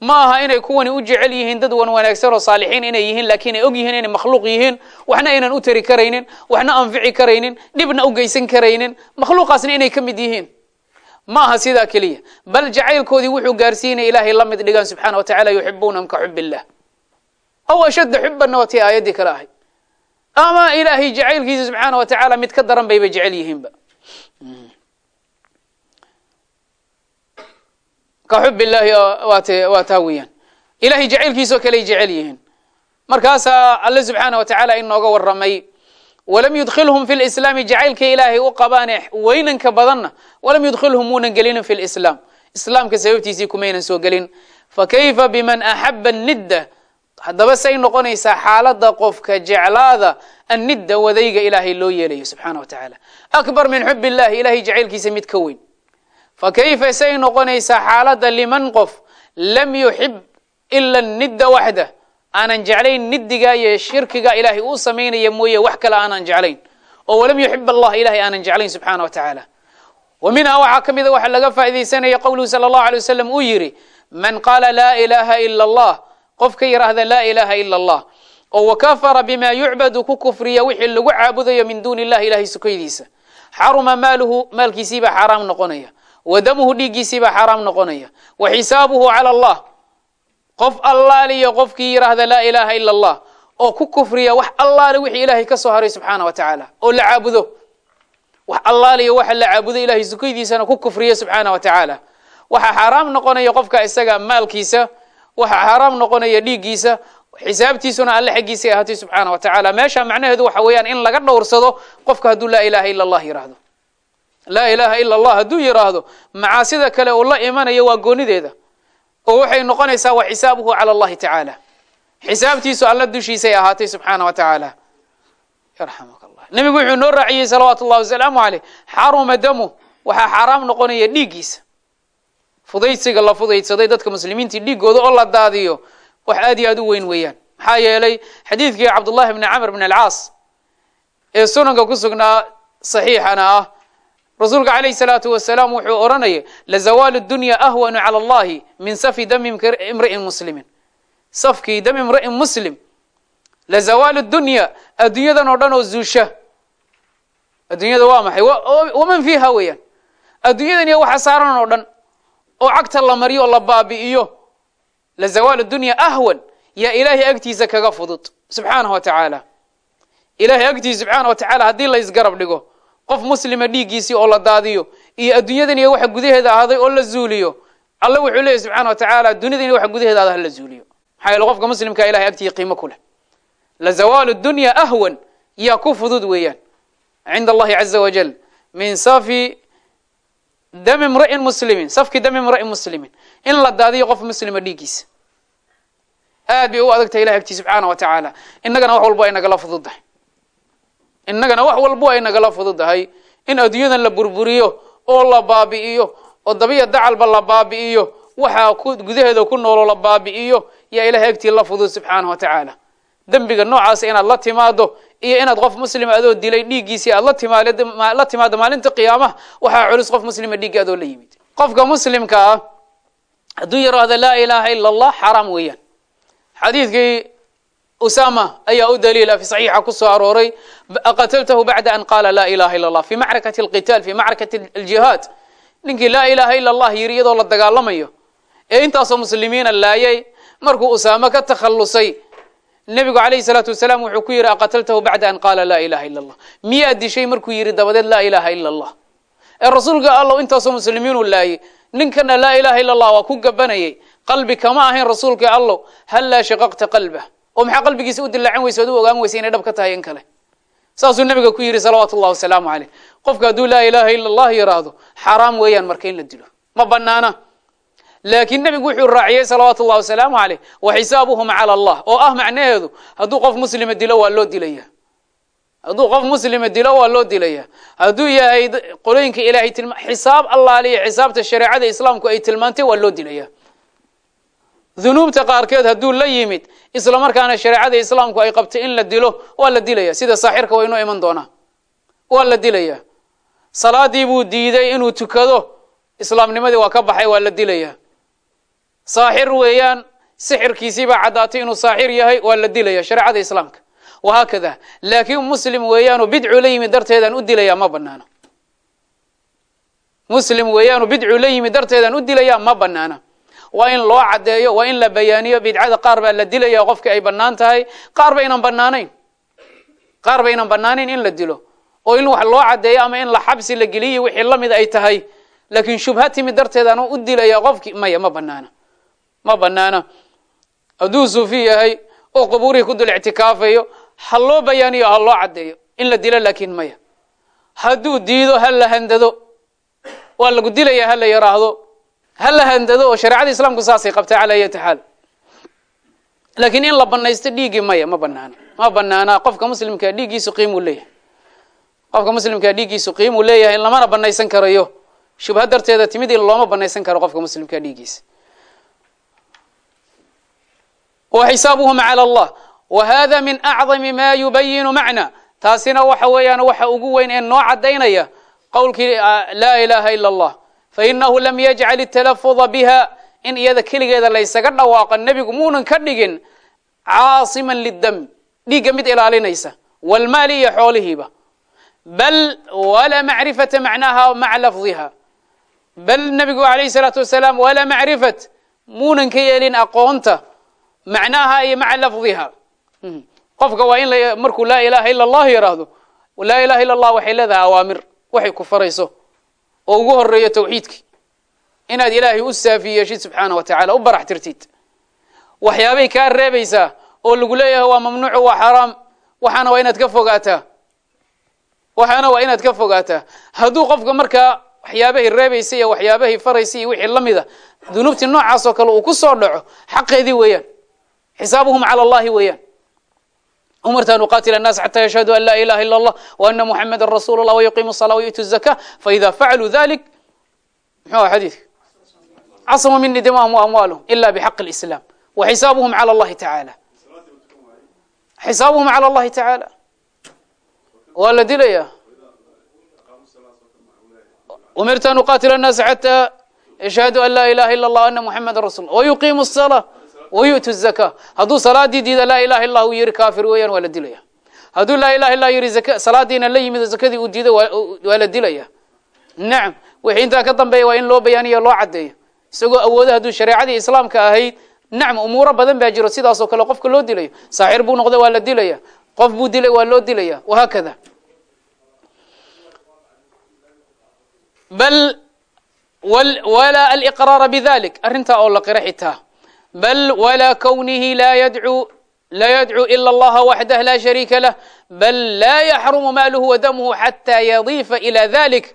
ma aha inay kuwani u jecel yihiin dad wan wanaagsan oo saalixiin inay yihiin laakiin ay og yihiin inay makhluuq yihiin waxna aynan u tari karaynin waxna anfici karaynin dhibna u geysan karaynin makhluuqaasna inay ka mid yihiin. Ma aha sidaa keliya. Bal jacaylkoodii wuxuu gaarsiinaya ilaahay la mid dhigaan subxaana wa tacala yuxibuunahum ka xub aw ashadda xubanna waa tii aayaddii kale ahayd ama ilaahay jacaylkiisa subxaana wa tacaala mid ka daran bayba jecel yihiinba ka xub illaahi waa taa weeyaan. Ilahay jacaylkiisoo kaley jecel yihiin. Markaasaa alle subxaana wa tacaala inooga warramay walam yudkhilhum fi lislaami jacaylkay ilaahay u qabaane weynanka badanna walam yudkhilhum muunan gelinin fi lislaam islaamka sababtiisii kumaynan soo gelin. Fakayfa biman axaba nidda haddaba say noqonaysaa xaaladda qofka jeclaada annidda wadayga ilaahay loo yeelayo subxaana wa tacaala akbar min xub illahi ilahay jacaylkiisa mid ka weyn fakayfa say noqonaysaa xaaladda liman qof lam yuxib ila nidda waxda aanan jeclayn nidiga iyo shirkiga ilaahay uu samaynaya mooye wax kale aanan jeclayn oo walam yuxib allah ilahay aanan jeclayn subxaana wa tacaala wa waxaa ka mida waxa laga faaidaysanaya qowluhu sala allahu alay wasalam uu yidhi man qaala laa ilaha ila allah qof ka yidhaahda laa ilaha ila allah oo wakafara bima yucbadu ku kufriya wixii lagu caabudayo min duuni illahi ilahay sukaydiisa xaruma maaluhu maalkiisiibaa xaaraam noqonaya wa damuhu dhiiggiisiibaa xaaraam noqonaya. Wa xisaabuhu cala allah. Qof allaaliyo qofkii yidhaahda laa ilaha ila allah oo ku kufriya wax allaale wixii ilaahay ka soo haray subxaana wa tacaala oo la caabudo. Wax allaaliyo waxa la caabudo ilahay sukaydiisana ku kufriya subxaana wa tacaala. Waxaa xaaraam noqonaya qofka isaga maalkiisa waxaa xaaraam noqonaya dhiiggiisa xisaabtiisuna alle xaggiisay ahaatay subxaana wa tacaala. Meesha macnaheedu waxa weeyaan in laga dhowrsado qofka hadduu laa ilaha ila allah yidhaahdo laa ilaha ila allah hadduu yidhaahdo macaasida kale uu la imanayo waa goonideeda. Oo waxay noqonaysaa wa xisaabuhu cala allahi tacaala. Xisaabtiisu alla dushiisay ahaatay subxaana wa tacaala. Yarxamuk allah nebigu wuxuu noo raaciyey salawaatu llahi wasalaamu caleyh xaruma damu waxaa xaaraam noqonaya dhiiggiisa. Fudaydsiga la fudaydsaday dadka muslimiintii dhiigooda oo la daadiyo wax aad iyo aad u weyn weeyaan. Maxaa yeelay xadiidkii cabdullahi bni camr bn alcaas ee sunanka ku sugnaa saxiixana ah rasuulka calayh salaatu wasalaam wuxuu odhanayay lazawaalu dunya ahwanu cala allahi min safi dami imri'in muslimin. Safkii dami imri'in muslim. Lazawaalu dunya adduunyadan oo dhan oo zuusha. Adduunyada waa maxay? Waman fiiha weeyaan? Adduunyadan iyo waxa saaran oo dhan oo cagta la mariyo oo la baabi'iyo. Lazawaalu dunya ahwan yaa ilaahay agtiisa kaga fudud subxaanahu wa tacaala ilahay agtiisa subxaana wa tacala haddii la isgarab dhigo qof muslima dhiiggiisii oo la daadiyo iyo adduunyadan iyo waxa gudaheeda ahaaday oo la zuuliyo alle wuxuu leeyahy subxana wa tacaala dunyadan iyo waxa gudaheeda ahda hala zuuliyo. Maxaa yeele qofka muslimka ilahay agtiisa qiimo ku leh. Lazawaalu dunya ahwan yaa ku fudud weeyaan. Cinda allahi caza wajal min safi dami imri'in muslimin safki dami imri'in muslimin. In la daadiyo qof muslima dhiiggiisa. Aad bay u adagtahay ilahi agtii subxaana wa tacaala. Innagana wax walbo ay nagala fududahay innagana wax walbo ay nagala fududahay in adduunyadan la burburiyo oo la baabi'iyo oo dabiya dacalba la baabi'iyo waxaa gudaheeda ku noolo la baabi'iyo yaa ilahay agtii la fudud subxaana wa tacaala. Dembiga noocaasa inaad la timaado iyo inaad qof muslima adoo dilay dhiiggiisii aad la timaad la timaado maalinta qiyaamaha waxaa culus qof muslima dhiiggi adoo la yimid. Qofka muslimka ah hadduu yidhaahdo laa ilaaha ila allah xaraam weeyaan. Xadiidkii usama ayaa u daliila fi saxiixa ku soo arooray qataltahu bacda an qaala laa ilaha ila allah fi macrakati alqitaal fi macrakati aljihaad ninkii laa ilaha ila allah yiri iyadoo la dagaalamayo ee intaasoo muslimiina laayay markuu usaame ka takhallusay nebigu calayhi salaatu wasalaam wuxuu ku yidhi aqataltahu bacda an qaala laa ilaha ila allah miyaa dishay markuu yidhi dabadeed laa ilaha ila allah ee rasuulka allow intaasoo muslimiinu laayay ninkana laa ilaha ila allah waa ku gabanayay qalbi kama ahayn rasuulka allow hallaa shaqaqta qalbah oo maxaa qalbigiisa u dilaacin weysa od u ogaan weysa inay dhab ka tahay in kale. Saasuu nabiga ku yidhi salawaatu ullahi wasalaamu caleyh qofka hadduu laa ilaha ila allah yidhaahdo xaaraam weeyaan marka in la dilo. Ma banaana laakiin nebigu wuxuu raaciyey salawaatu ullahi wasalaamu caleyh wa xisaabuhum cala allah oo ah macnaheedu hadduu qof muslima dilo waa loo dilaya. Hadduu qof muslima dilo waa loo dilaya. Hadduu yahay qolooyinka ilaahay tilma xisaab allaaliya xisaabta shareecada islaamku ay tilmaantay waa loo dilaya dunuubta qaarkeed hadduu la yimid isla markaana shareecada islaamku ay qabtay in la dilo waa la dilaya. Sida saaxirka waa iman doonaa. Waa la dilaya. Salaadii buu diiday inuu tukado islaamnimadii waa ka baxay waa la dilaya. Saaxir weeyaan sixirkiisii baa caddaatay inuu saaxir yahay waa la dilaya shareecada islaamka. Wahaakada laakiin muslim weeyaanoo bidcu la yimid darteedaan u dilaya ma banaana muslim weeyaanoo bidcu la yimid darteedaan u dilaya ma banaana waa in loo caddeeyo waa in la bayaaniyo bidcada qaar baa la dilaya qofkii ay bannaan tahay. Qaar ba ynan bannaanayn. Qaar ba ynan bannaanayn in la dilo. Oo in wax loo caddeeyo ama in la xabsi la geliyo wixii la mid ay tahay. Laakiin shubha timid darteedaan u dilaya qofkii maya ma banaana ma banaana hadduu suufi yahay oo qubuurihii ku dul ictikaafayo ha loo bayaaniyo ha loo caddeeyo. In la dilo laakiin maya. Hadduu diido ha la handado. Waa lagu dilaya ha la yaraahdo ha la handado oo shareecada islaamku saasay qabtay cala ayati xaal. Laakiin in la banaysto dhiiggii maya ma banaana ma banaana qofka muslimkaa dhiiggiisu qiimuu leeyahay. Qofka muslimkaa dhiiggiisu qiimuu leeyahay lamana banaysan karayo shubha darteeda timid in looma banaysan karo qofka muslimkaa dhiiggiisa. Wa xisaabuhum cala allah. Wa hada min acdami ma yubayinu macna. Taasina waxa weeyaan waxa ugu weyn ee noo caddaynaya qowlkii laa ilaha ila allah fainahu lam yajcal italafuda biha in iyada keligeeda laysaga dhawaaqo nebigu muunan ka dhigin caasiman lidam dhiigga mid ilaalinaysa walmaali iyo xoolihiiba bal walaa macrifata macnaha maca lafdiha bal nebigu alayhi salaatu wasalaam walaa macrifat muunan ka yeelin aqoonta macnaha iyo maca lafdiha qofka waa in markuu laa ilaha ila allah yidhaahdo laa ilaha illa allah waxay leedahay awaamir waxay ku farayso oo ugu horeeyo tawxiidki. Inaad ilaahay u saafi yeeshid subxaana wa tacala u barax tirtid. Waxyaabay kaa reebaysaa oo lagu leeyahay waa mamnuucu waa xaraam. Waxaana waa inaad ka fogaataa. Waxaana waa inaad ka fogaataa. Hadduu qofka markaa waxyaabahay reebaysa iyo waxyaabahay faraysa iyo wixii la mida dunuubtii noocaas oo kale uu ku soo dhaco xaqeedii weeyaan xisaabuhum cala allahi weeyaan umirtu an uqatila الnas xata yashhaduu an la ilaha ila اllah وana muxameda rasuul اllah وyuqimu الصلاة وyu'tu الزakاة faإida facaluu dalik mxuu aha xadiidka caصmuu mini dimahum وamwaalهm ila bxaq الإسlاm وxisaabuhum calى اllahi taعaalى xisaabuhum calى اllahi taعaalى waa la dilaya umirtu an uqatila الnas xatى yashhaduu an la ilaha ila اllah ana muxameda rasul وyuqimu الصلاة wayu'tu zaka hadduu salaadii diida laa ilaha illah uu yihi kaafir weeyaan waa la dilaya hadduu laa ilaha illah yihi zaka salaadiina la yimid zakadii uu diido waa la dilaya nacam wixii intaa ka dambeeya waa in loo bayaaniyo loo caddeeyo isagoo awoodo hadduu shareecadii islaamka ahayd nacam umuuro badan baa jiro sidaasoo kale qofka loo dilayo saaxir buu noqda waa la dilaya qof buu dilay waa loo dilaya wahaakada bal walaa aliqraara bidalik arrintaa oo la qira xitaa bal walaa kwnihi laa yadcuu la yadcuu ila allaha waxdah la shariika lah bal laa yaxrumu maaluhu wa damuhu xataa yadiifa ila dalik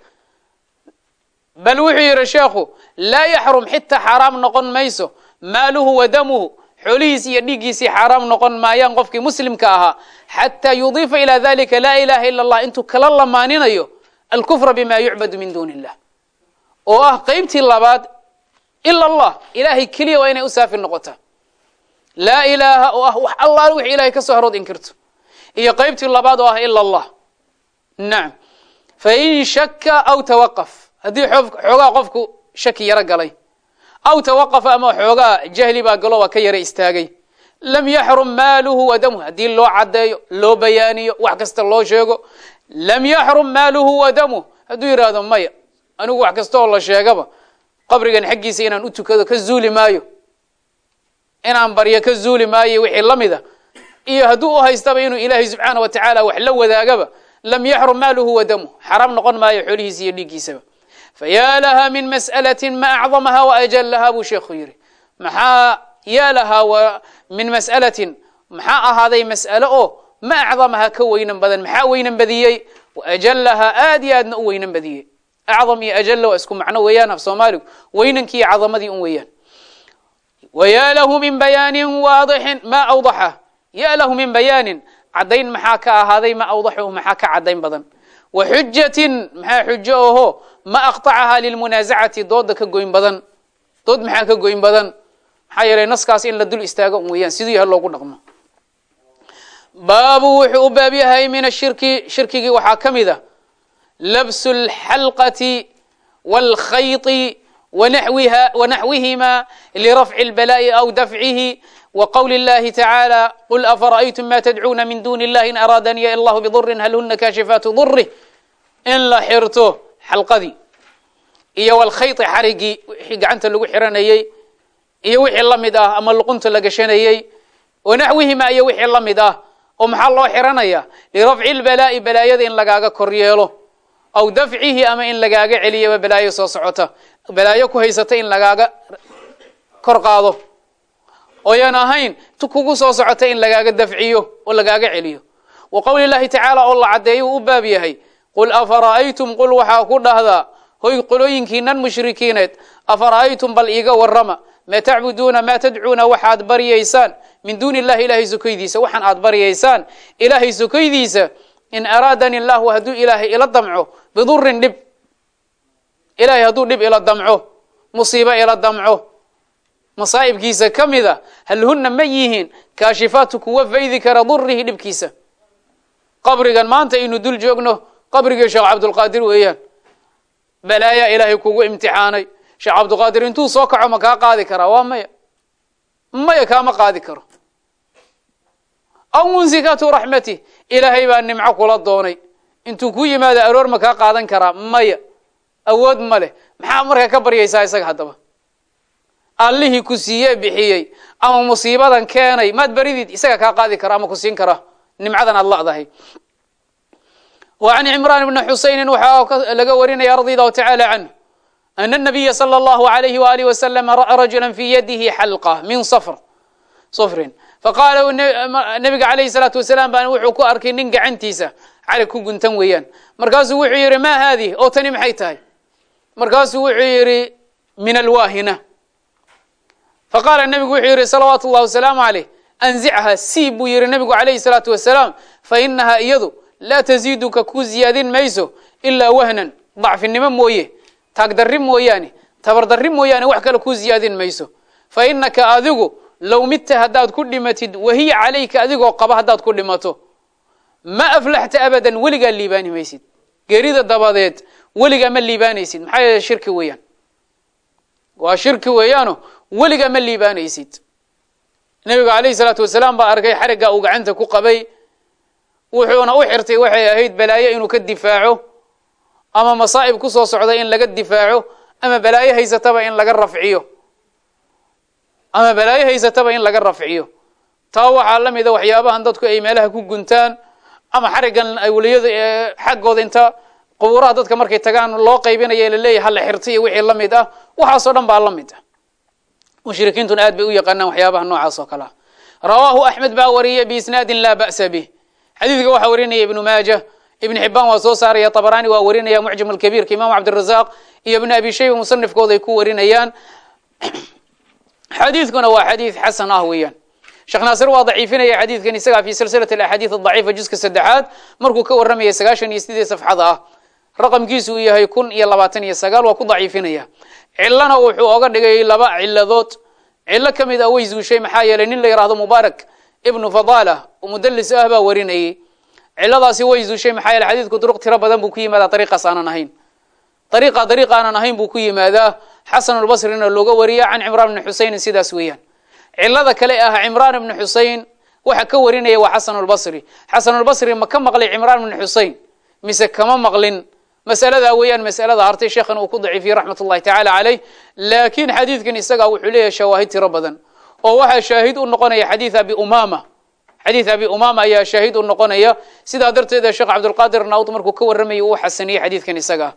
bal wuxuu yidhi sheekhu laa yaxrum xitaa xaaraam noqon mayso maaluhu wa damuhu xoolihiisi iyo dhiiggiisii xaaraam noqon maayaan qofkii muslimka ahaa xataa yudiifa ila dalika laa ilaha ila allah intuu kala lamaaninayo alkufra bima yucbadu min duuni illah oo ah qeybtii labaad ila allah ilahay keliya waa inay u saafi noqotaa. Laa ilaaha oo ah wax allaale wixii ilahay ka soo harood inkirto iyo qeybtii labaad oo ah ila allah nacam fain shaka aw tawaqaf haddii xoogaa qofku shaki yaro galay aw tawaqafa ama xoogaa jahli baa galo waa ka yara istaagay. Lam yaxrum maaluhu wa damuhu haddii loo caddeeyo loo bayaaniyo wax kasta loo sheego lam yaxrum maaluhu wa damuh hadduu yidhaahdo maya anigu wax kasta oo la sheegaba qabrigan xaggiisa inaan u tukado ka zuuli maayo. Inaan baryo ka zuuli maayo wixii la mida. Iyo hadduu u haystaba inuu ilaahay subxaana wa tacaala wax la wadaagaba lam yaxrum maaluhu wa damuh xaraam noqon maayo xoolihiisa iyo dhiiggiisaba. Fayaa lahaa min mas'alatin ma acdamaha waajalahaa buu sheekhu yidhi. Maxaa yaa lahaa min mas'alatin? Maxaa ahaaday mas'alo oo ma acdamaha ka weynan badan? Maxaa weynan badiyey? Waajalahaa aad iyo aadna u weynan badiyey acdam iyo ajalla waa isku macno weeyaan af soomaaligu weynankii cadamadii un weeyaan wayaa lahu min bayaanin waadixin ma awdaxa ya lahu min bayaanin caddayn maxaa ka ahaaday ma awdaxuhu maxaa ka caddayn badan wa xujatin maxaa xujo oho ma aqطacaha lilmunaasacati dooda ka goyn badan dood maxaa ka goyn badan maxaa yeelay naskaas in la dul istaago un weeyaan siduu yahay loogu dhaqmo baabu wuxuu u baab yahay min ashirki shirkigii waxaa ka mid a labsu اlxalqati wاlkhayطi wanaxwihima lirafci اlbalaa'i aw dafcihi وqwl الlahi tacaalى qul afara'aytum ma tadcuuna min duni اllahi in araadaniya illahu bdurin hal huna kaashifaatu durih in la xirto xalqadii iyo wlkhayti xarigii wixii gacanta lagu xiranayey iyo wixii la mid ah ama luqunta la gashanayey wanaxwihima iyo wixii la mid ah oo maxaa loo xiranaya lirafci اlbalaa'i balaayada in lagaaga kor yeelo aw dafcihi ama in lagaaga celiyaba balaayo soo socota. Balaayo ku haysata in lagaaga kor qaado. Ooyan ahayn kugu soo socota in lagaaga dafciyo oo lagaaga celiyo. Wa qowli llahi tacaala oo la caddeeyo uu u baab yahay. Qul afara'aytum qul waxaa ku dhahdaa hoy qolooyinkiinan mushrikiineed afara'aytum bal iiga warrama ma tacbuduuna ma tadcuuna waxaad baryaysaan min duuni illahi ilahay sokaydiisa waxaan aad baryaysaan ilaahay sokaydiisa in araadani llahu hadduu ilaahay ila damco bidurin dhib ilahay hadduu dhib ila damco musiibo ila damco masaa'ibkiisa ka mida hal huna ma yihiin kaashifaatu kuwa faydi kara durihi dhibkiisa qabrigan maanta aynu dul joogno qabrigii sheekh cabdulqaadir weeyaan balaayaa ilaahay kugu imtixaanay sheekh cabdulqaadir intuu soo kaco ma kaa qaadi karaa waa maya maya kaama qaadi karo aw munsikatu raxmati ilaahay baa nimco kula doonay. Intuu ku yimaado aroor ma kaa qaadan karaa? Maya. Awood ma leh. Maxaa markaa ka baryaysaa isaga haddaba? Allihii ku siiyee bixiyey ama musiibadan keenay maad beridid isaga kaa qaadi kara ama ku siin kara nimcadan aad ladahay. Can cimraan bni xusaynin waxaa laga warinaya radi allahu tacala canhu ana nabiya sala allahu alayhi waalihi wasalam ra'a rajula fi yadihi xalqa min safr sufrin faqaala nabiga alayhi salaatu wasalaam baan wuxuu ku arkay nin gacantiisa calig ku guntan weeyaan markaasuu wuxuu yidhi ma haadih oo tani maxay tahay markaasuu wuxuu yidhi min alwaahina faqaala nebigu wuxuu yidhi salawaatu اllah wasalaamu aleyh anzichaa siib buu yihi nebigu alayhi salaatu wasalaam fainaha iyadu laa taziiduka ku ziyaadin mayso ilaa wahnan dacfinimo mooye taagdarri mooyaane tabardarri mooyaane wax kale ku ziyaadin mayso fainaka adigu low midta haddaad ku dhimatid wahiya calayka adigoo qaba haddaad ku dhimato ma aflaxta abadan weligaa liibaani maysid geerida dabadeed weligaa ma liibaanaysid maxaa yeele shirki weeyaan waa shirki weeyaano weligaa ma liibaanaysid nebigu alayhi salaatu wasalaam baa arkay xarigga uu gacanta ku qabay wuxuuna u xirtay waxay ahayd balaayo inuu ka difaaco ama masaa'ib ku soo socda in laga difaaco ama balaayo haysataba in laga rafciyo ama balaayo haysataba in laga rafciyo. Taa waxaa la mida waxyaabahan dadku ay meelaha ku guntaan ama xariggan ay weliyada xaggooda inta qubuuraha dadka markay tagaan loo qaybinaya laleeyahy hala xirta iyo wixii la mid ah waxaasoo dhan baa la ah. Mushrikiintuna aad bay u yaqaanaan waxyaabaha noocaas oo kale ah. Rawaahu axmed baa wariyay biisnaadin laa ba'sa bih. Xadiidka waxaa warinaya ibnu maaja ibn xibaan waa soo saaraya طabrani waa warinaya mucjam اlkabiirka imam cabdirazaq iyo ibn abi shayba musanifkooda ay ku warinayaan xadiidkuna waa xadiid xasan ah weeyaan. Sheekh naasir waa daciifinaya xadiidkan isagaa fi silsilat axaadiid adaciifa juska saddexaad markuu ka warramaya sagaashan iyo sideed safxada ah. Raqamkiisu uu yahay kun iyo labaatan iyo sagaal waa ku daciifinaya. Cilana wuxuu oga dhigay laba ciladood cilo ka mid ah way zuushay maxaa yeelay nin la yihahdo mubaarak ibnu fadala oo mudalis ah baa warinayay. Ciladaasi way zuushay maxaa yeele xadiidku duruq tiro badan buu ku yimaadaa dariiqaas aanan ahayn dariiqa dariiq aanan ahayn buu ku yimaadaa xasan albasrina looga wariya can cimraan bni xusaynin sidaas weeyaan cilada kale ah cimraan ibni xusayn waxa ka warinaya waa xasan albasri xasan albasri ma ka maqlay cimraan bni xusayn mise kama maqlin masaladaa weeyaan masalada hartay sheekhan uu ku daciifiyey raxmat ullahi tacaala caleyh laakiin xadiidkan isagaa wuxuu leeyahay shawaahid tiro badan oo waxaa shaahid u noqonaya xadiid abi umama xadiid abi umama ayaa shaahid u noqonaya sidaa darteeda sheekh cabdulqaadir naud markuu ka warramayay uu xasaniyey xadiidkan isaga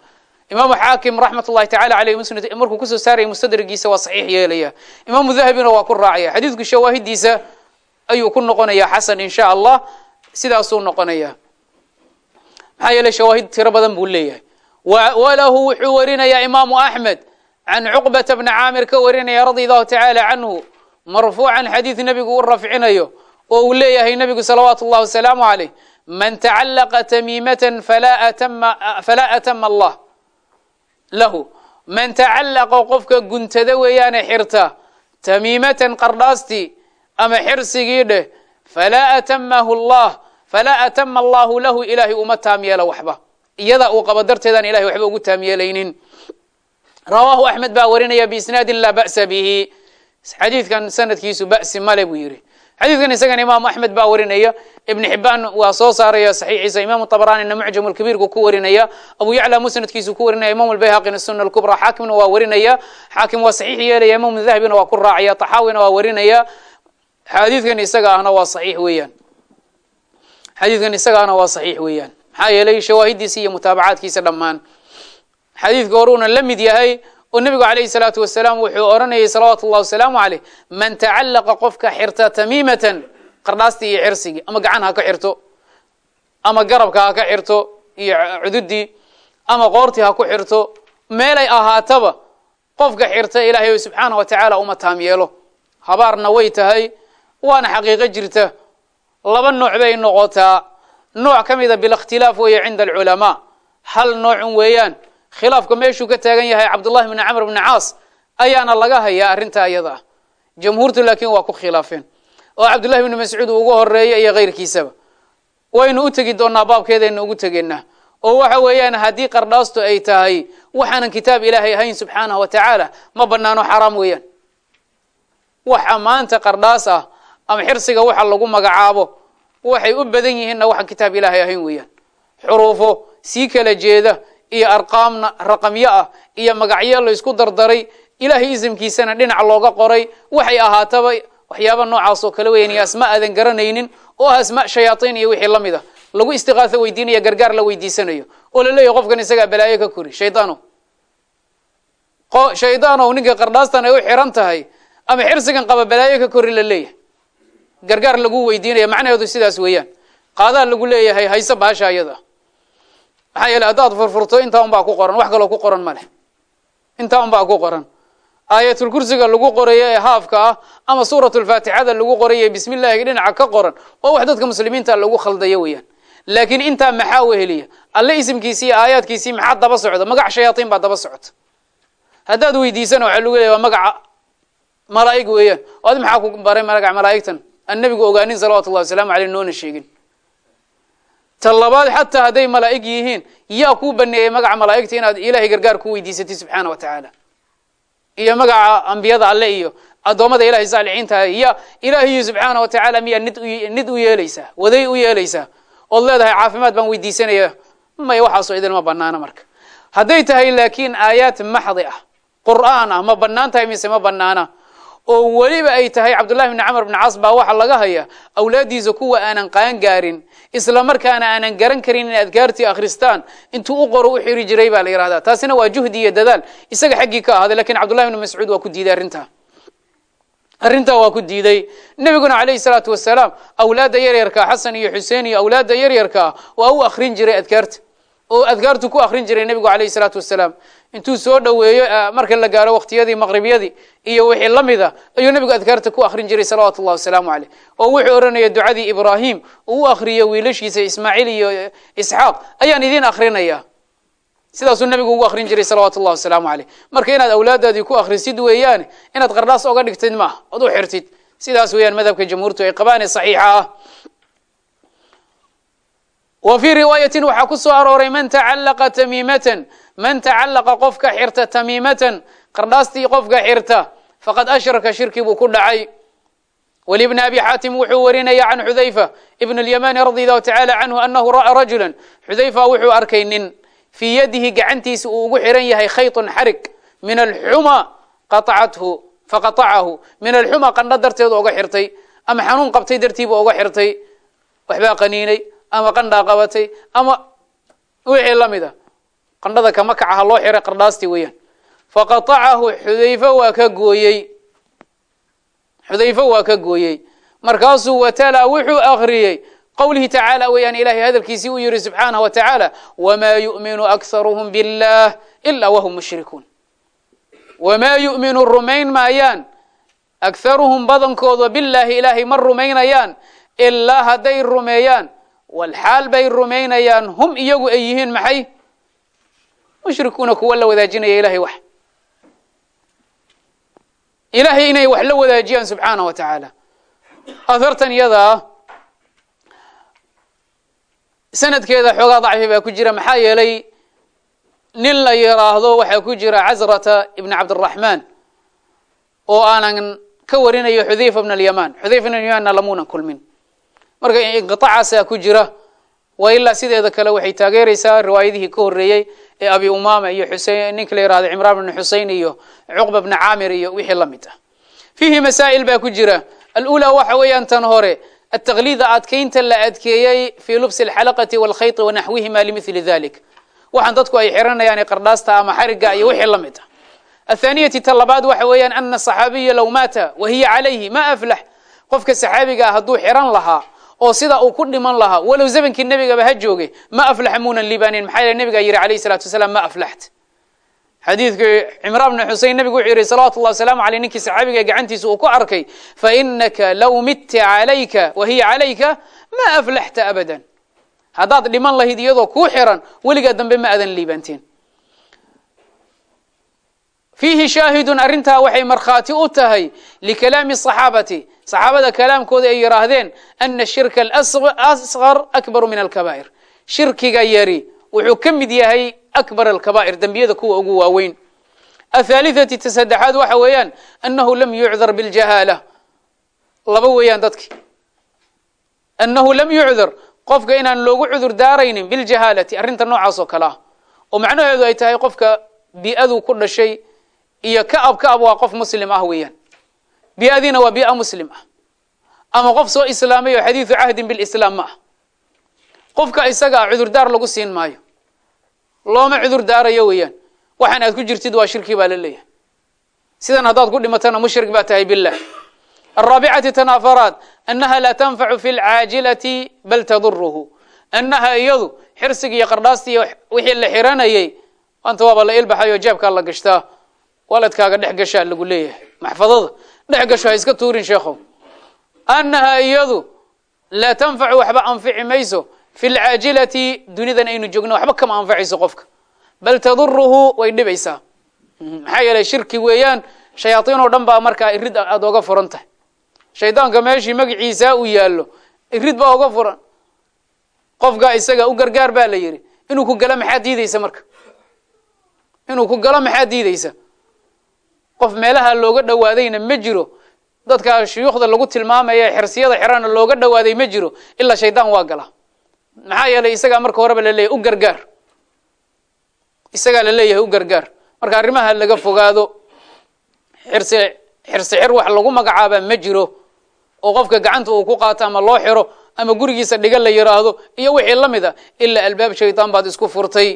imaamu xaakim raxmat ullahi tacala aleyh musnad markuu ku soo saaraya mustadrigiisa waa saxiix yeelaya. Imaamu dahabina waa ku raacaya. Xadiidku shawaahidiisa ayuu ku noqonaya xasan in sha allah sidaasuu noqonaya. Maxaa yeeley shawaahid tiro badan buu leeyahay. Walahu wuxuu warinayaa imaamu axmed can cuqbata bni caamir ka warinaya radi allahu tacaala canhu marfuucan xadiid nebigu u rafcinayo oo uu leeyahay nebigu salawaatu اllahi wasalaamu aleyh man tacalaqa tamiimatan falaa atama allah lahu. Man tacalaqa qofka guntada weeyaane xirta tamiimatan qardhaastii ama xirsigii dheh falaa atamahu llah falaa atama allahu lahu ilaahay uma taam yeelo waxba. Iyada uu qabo darteedaan ilahay waxba ugu taam yeelaynin rawaahu axmed baa warinaya biisnaadin laa ba'sa bihi. Xadiidkan sanadkiisu ba'si male buu yidhi xadiidkan isagana imaamu axmed baa warinaya ibn xibaan waa soo saaraya saxiixiisa imaamu طabranina mucjam ku warinaya abu yacla musnadkiisu ku warinaya imam lbayhaqina suna lkubra xaakimna waa warinaya xaakim waa saxiix yeelaya imam dahabina waa ku raacaya taxaawina waa warinaya. Xadiidkan isaga ahna waa saxiix weeyaan. Xadiidkan isaga ahna waa saxiix weeyaan. Maxaa yeelay shawaahidiisa iyo mutaabacaadkiisa dhammaan. Xadiidka horuuna la mid yahay oo nebigu calayhi salaatu wasalaam wuxuu odhanayay salawaatu ullahi wasalaamu caleyh man tacalaqa qofka xirta tamiimatan qardhaastii iyo xirsigii ama gacan ha ka xirto ama garabka ha ka xirto iyo cududii ama qoortii ha ku xirto meelay ahaataba qofka xirta ilaahay subxaana wa tacaala uma taam yeelo. Habaarna way tahay waana xaqiiqo jirta. Laba nooc bay noqotaa. Nooc ka mida bilikhtilaaf weeye cinda alculamaa. Hal noocun weeyaan khilaafka meeshuu ka taagan yahay cabdullahi bni camr bni caas ayaana laga hayaa arrintaa iyada ah jamhuurtu laakiin waa ku khilaafeen. Oo cabdullahi bni mascuud ugu horreeya iyo keyrkiisaba waynu u tegi doonaa baabkeedaynu ugu tegeynaa. Oo waxa weeyaan haddii qardhaastu ay tahay waxaanan kitaab ilaahay ahayn subxaanahu wa tacaala ma banaano xaraam weeyaan. Waxa maanta qardhaas ah ama xirsiga waxa lagu magacaabo waxay u badan yihiinna waxaan kitaab ilaahay ahayn weeyaan. Xuruufo sii kala jeeda iyo arqaamna raqamyo ah iyo magacyo la isku dardaray ilaahay isimkiisana dhinac looga qoray waxay ahaataba waxyaaba noocaas oo kale weyan iyo asma aadan garanaynin oo ah asma shayaatiin iyo wixii la mid a lagu istiqaaho weydiinayo gargaar la weydiisanayo. Oo la leeyahy qofkan isagaa balaayo ka kori shaydaano shaydaanow ninka qardhaastan ay u xiran tahay ama xirsigan qaba balaayo ka kori la leeyahay. Gargaar lagu weydiinaya macnaheedu sidaas weeyaan. Qaadaa lagu leeyahay hayse baasha ayada maxaa yeele haddaad furfurto intaa un baa ku qoran. Wax kaloo ku qoran ma leh. Intaa un ku qoran. Aayatulkursiga lagu qorayo ee haafka ah ama suuratulfaatixada lagu qorayo bismi llahi dhinaca ka qoran oo wax dadka muslimiinta lagu khaldayo weeyaan. Laakiin intaa maxaa weheliya? Alle isimkiisi iyo aayaadkiisii maxaa daba socda? Magac shayaatiin baa daba socota. Haddaad weydiisana waxaa lagu leeya waa magaca malaa'ig weeyaan. O ad maxaa ku baray magaca malaa'igtan? Aan nebigu ogaanin salawatu llahi wasalaamu aleyh noona sheegin ta labaad xataa hadday malaa'ig yihiin yaa kuu baneeyey magaca malaa'igta inaad ilaahay gargaar ku weydiisatid subxaana wa tacaala. Iyo magaca ambiyada alle iyo addoommada ilahay saalixiinta ya ilaahiyo subxaana wa tacaala miyaa nid u yeelaysaa waday u yeelaysaa ood leedahay caafimaad baan weydiisanaya may waxaasoo idin ma banaana marka. Hadday tahay laakiin aayaat maxdi ah qur'aan ah ma bannaan tahay mise ma banaana oo weliba ay tahay cabdullahi bni camr bni caas baa waxaa laga haya awlaaddiisa kuwa aanan qaan gaarin isla markaana aanan garan karin in adkaartii akhristaan intuu u qoro u xiri jiray baa la yihahdaa taasina waa juhdi iyo dadaal. Isaga xaggii ka ahaaday laakiin cabdullahi bni mascuud waa ku diiday arrintaa. Arrintaa waa ku diiday. Nebiguna calayhi salaatu wasalaam awlaadda yaryarkaa xasan iyo xuseen iyo awlaadda yaryarkaa waa u akrin jiray adkaarta oo adkaartu ku akrin jiray nebigu calayhi salaatu wasalaam intuu soo dhoweeyo marka la gaaro waqtiyadii maqribiyadii iyo wixii la mida ayuu nebigu adkaarta ku akrin jiray salawatu llahi wasalaamu caleyh oo wuxuu odhanaya ducadii ibraahim uu u akriyo wiilashiisa ismaaciil iyo isxaaq. Ayaan idiin akrinaya sidaasuu nebigu ugu akrin jiray salawaatu wasalaamu caleyh marka inaad awlaadaadii ku akrisid weeyaane inaad qardhaas oga dhigtid maaha ood u xirtid. Sidaas weeyaan madhabka jamhuurtu ay qabaan saxiixa ah. Wa fii riwaayatin waxaa ku soo arooray man tacallaqa tamiimatan man tacalaqa qofka xirta tamiimatan qardhaastii qofka xirta faqad ashraka shirki buu ku dhacay. Walibn abi xaatim wuxuu warinaya can xudayfa ibn اlyamani radi allahu tacala canhu anahu ra'aa rajula xudayfa wuxuu arkay nin fii yadihi gacantiisa uu ugu xiran yahay khayطun xarig min axuma aathu faqaacahu min alxuma qandho darteedu oga xirtay ama xanuun qabtay dartiibu oga xirtay waxbaa qaniinay ama qandhaa qabatay ama wixii la mida ah qandhada kama kacaha loo xiray qardhaasti weeyaan. Faqatacahu xudayfe waa ka gooyey. Xudayfe waa ka gooyey. Markaasuu watala wuxuu akriyey qowlihi tacaala weeyaan ilahay hadalkiisii uu yiri subxaanah wa tacaala wamaa yuminu akharuhum billah ila wahum mushrikuun. Wamaa yuminu rumayn maayaan. Akharuhum badankooda bilaahi ilaahay ma rumaynayaan ilaa hadday rumeeyaan. Walxaal bay rumaynayaan hum iyagu ay yihiin maxay? Mushrikuuna kuwa la wadaajinaya ilahay wax. Ilahay inay wax la wadaajiyaan subxaanaه wa tacaala. Ahartan iyadaa sanadkeeda xoogaa dacfi baa ku jira maxaa yeelay nin la yiraahdo waxaa ku jira casrata ibn cabdiraxmaan oo aanan ka warinayo xudayfa bn alyaman xudayfa bn alyamanna lamuunan kulmin. Marka inqiطacaasaa ku jira wailaa sideeda kale waxay taageeraysaa riwaayadihii ka horeeyey ee abi umama iyo ninka la yiraahdo cimraan bn xusein iyo cuqba bna caamir iyo wixii la mid ah. Fiihi masaa'il baa ku jira. Alula waxa weeyaan tan hore ataqliida adkaynta la adkeeyey fii lubsi alxalaqati walkhayti wanaxwihima limili dalik waxaan dadku ay xiranayaane qardhaasta ama xariga iyo wixii la mid ah. Athaaniyati ta labaad waxa weeyaan ana saxaabiya low maata wahiya calayhi ma aflax. Qofka saxaabiga ah hadduu xiran lahaa oo sidaa uu ku dhiman lahaa walow zamankii nebigaba ha jooge ma aflaxa muunan liibaanin maxaa yeel nebigaa yidhi alayh salatu wasalaam ma aflaxt xadiidkii cimraan bni xusein nebigu wuxuu yidhi salawatu llahi wasalaamu aleyh ninkii saxaabiga gacantiisa uu ku arkay fainaka low mitta calayka wa hiya calayka ma aflaxta abadan. Haddaad dhiman lahayd iyadoo kuu xiran weligaa dambe ma adan liibaanteen fiihi shaahidun arrintaa waxay markhaati u tahay likalaami صaxaabati saxaabada kalaamkooda ay yidhaahdeen ana shirka alasqar akbaru min alkabaa'ir. Shirkiga yari wuxuu ka mid yahay akbar alkabaa'ir dembiyada kuwa ugu waaweyn. Athaalithati ta saddexaad waxa weeyaan annahu lam yucdar biljahaala. Laba weeyaan dadki. Annahu lam yucdar qofka inaan loogu cudur daaraynin biljahaalati. Arrinta noocaas oo kale ah. Oo macnaheedu ay tahay qofka bi'aduu ku dhashay iyo ka ab ka ab waa qof muslim ah weeyaan. Bi'adiina waa bi'a muslim ah. Ama qof soo islaamay oo xadiidu cahdin bilislaam ma ah. Qofka isaga ah cudurdaar lagu siin maayo. Looma cudur weeyaan. Waxaan aad ku jirtid waa shirki baa la leeyahay. Sidan haddaad ku dhimatana mushrik baa tahay bilah araabicati tanaafaraad annaha laa tanfacu fi lcaajilati bal taduruhu annaha iyadu xirsiga iyo iyo wixii la xiranayay maanta waaba la ilbaxayo jeebkaa la gashtaa waladkaaga dhex gashaa lagu leeyahay. Maxfadada? Dhex gasho ha iska tuurin sheekhow. Annaha iyadu laa tanfacu waxba anfici mayso fi lcaajilati dunidan aynu joogno waxba kama anfacayso qofka. Bal taduruhu way dhibaysaa. Maxaa yeelay shirki weeyaan shayaaiin oo dhan baa markaa irid aada oga furan tahay. Shaydaanka meeshii magaciisa uu yaallo irid baa oga furan. Qofka isaga u gargaar baa la yidhi inuu ku galo maxaa diideysa marka? Inuu ku galo maxaa diideysa qof meelaha looga dhowaadayna ma jiro. Dadka shuyuukhda lagu tilmaamaya xirsiyada xirana looga dhowaaday ma jiro ilaa shaydaan waa gala. Maxaa yeelay isagaa marka horeba la leeyahy u gargaar. Isagaa la leeyahay u gargaar. Marka arrimaha laga fogaado xirsi xirsi xir wax lagu magacaabaa ma jiro. Oo qofka gacanta uu ku qaato ama loo xiro ama gurigiisa dhiga la yiraahdo iyo wixii la mid a ilaa albaab shaydaan baad isku furtay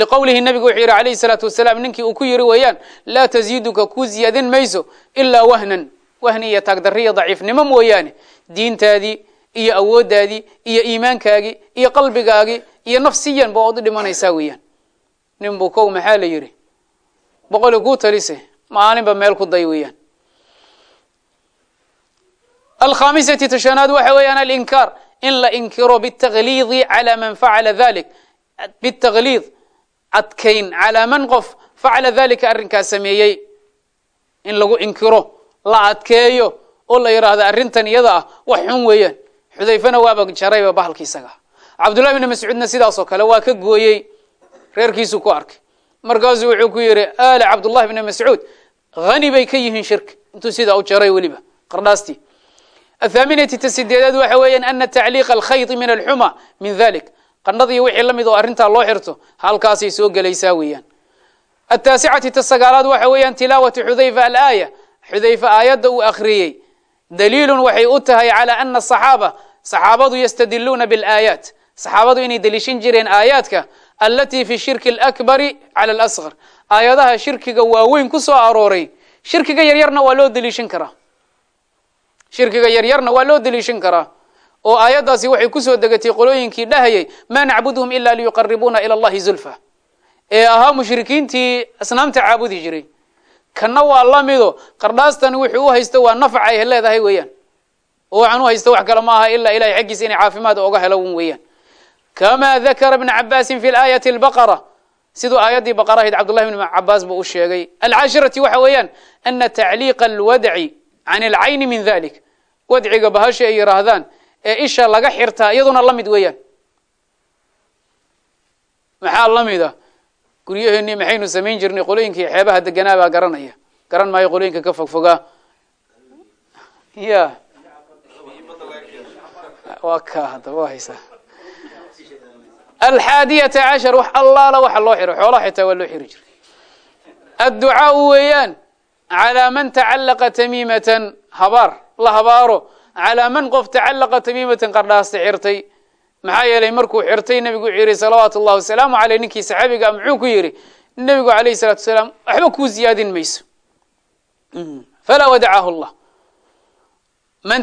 liqowlihi nabigu wuxuu yidhi alayhi salaatu wasalaam ninkii uu ku yiri weeyaan laa taziiduka ku ziyaadin mayso ilaa wahnan wahni iyo taagdarri iyo daciifnimo mooyaane diintaadii iyo awooddaadii iyo iimaankaagii iyo qalbigaagii iyo nafsiyan ba ood u dhimanaysaa weeyaan. Nin buu kow maxaa la yidhi? Boqoli kuu talise maalinba meel ku day weeyaan. Alkhamisati tashanaad waxa weeyaan alinkaar in la inkiro bitagliidi calaa man facala dalik bitagliid adkayn calaa man qof facala dalika arrinkaas sameeyey. In lagu inkiro la adkeeyo oo la yidhaahdo arrintan iyada ah wax xun weeyaan. Xudayfana waaba jarayba bahalki isaga cabdullahi mascuudna sidaasoo kale waa ka gooyey reerkiisu ku arkay. Markaasuu wuxuu ku yidhi aala cabdullahi bni mascuud hani bay ka yihiin shirki intuu sidaa u jaray weliba qardhaastii athaaminati ta sideedaad waxa weeyaan ana tacliiqa alkhayti min alxuma min dalik qandhadii wixii la oo arrintaa loo xirto halkaasay soo gelaysaa weeyaan. Ataasicati ta sagaalaad waxa weeyaan tilaawatu xudayfa alaaya. Xudayfa aayadda uu akhriyey daliilun waxay u tahay calaa ana asaxaaba saxaabadu yastadiluuna bilaayaat. Saxaabadu inay deliishan jireen aayaadka allatii fi shirki alakbari cala alasqar aayadaha shirkiga waaweyn ku soo arooray shirkiga yaryarna waa loo deliishan karaa. Shirkiga yaryarna waa loo deliishan karaa oo aayaddaasi waxay ku soo degatay qolooyinkii dhahayay maa nacbuduhum ila liyuqaribuuna ila allahi zulfa. Ee ahaa mushrikiintii asnaamta caabudi jiray. Kanna waa la mido qardhaastan wuxuu u haysto waa nafac ay leedahay weeyaan. Oo waxaan u haysto wax kale ma aha ilaa ilahay xaggiisa inay caafimaad oga helo un weeyaan. Kama dakara ibna cabaasin fi laayati albaqara. Siduu aayaddii baqara ahayd cabdullahi bn cabaas buu u sheegay. Alcashirati waxa weeyaan ana tacliiqa alwadci can alcayni min dalik wadciga bahasha ay yidhaahdaan ee isha laga xirtaa iyaduna la mid weeyaan. Maxaa la mida guryaheenii maxaynu samayn jirnay qolooyinkii xeebaha deganaa baa garanaya. Garan maayo qolooyinka ka fogfogaa ya waa ka haddaba waa haysaa alxaadiyata cashar wax allaala waxa loo xiro xoolaha xitaa waa loo xiri jiray. Adducaau weeyaan calaa man tacallaqa tamiimatan habaar la habaaro calaa man qof tacallaqa tamiimatan qardhaasta xirtay maxaa yeelay markuu xirtay nebigu wuxuu yihi salawaatu ullahi wasalaamu caleyh ninkii saxaabiga muxuu ku yidhi nebigu alayhi salatu wasalaam waxba kuu ziyaadin mayso. Falaa wadacahu llah man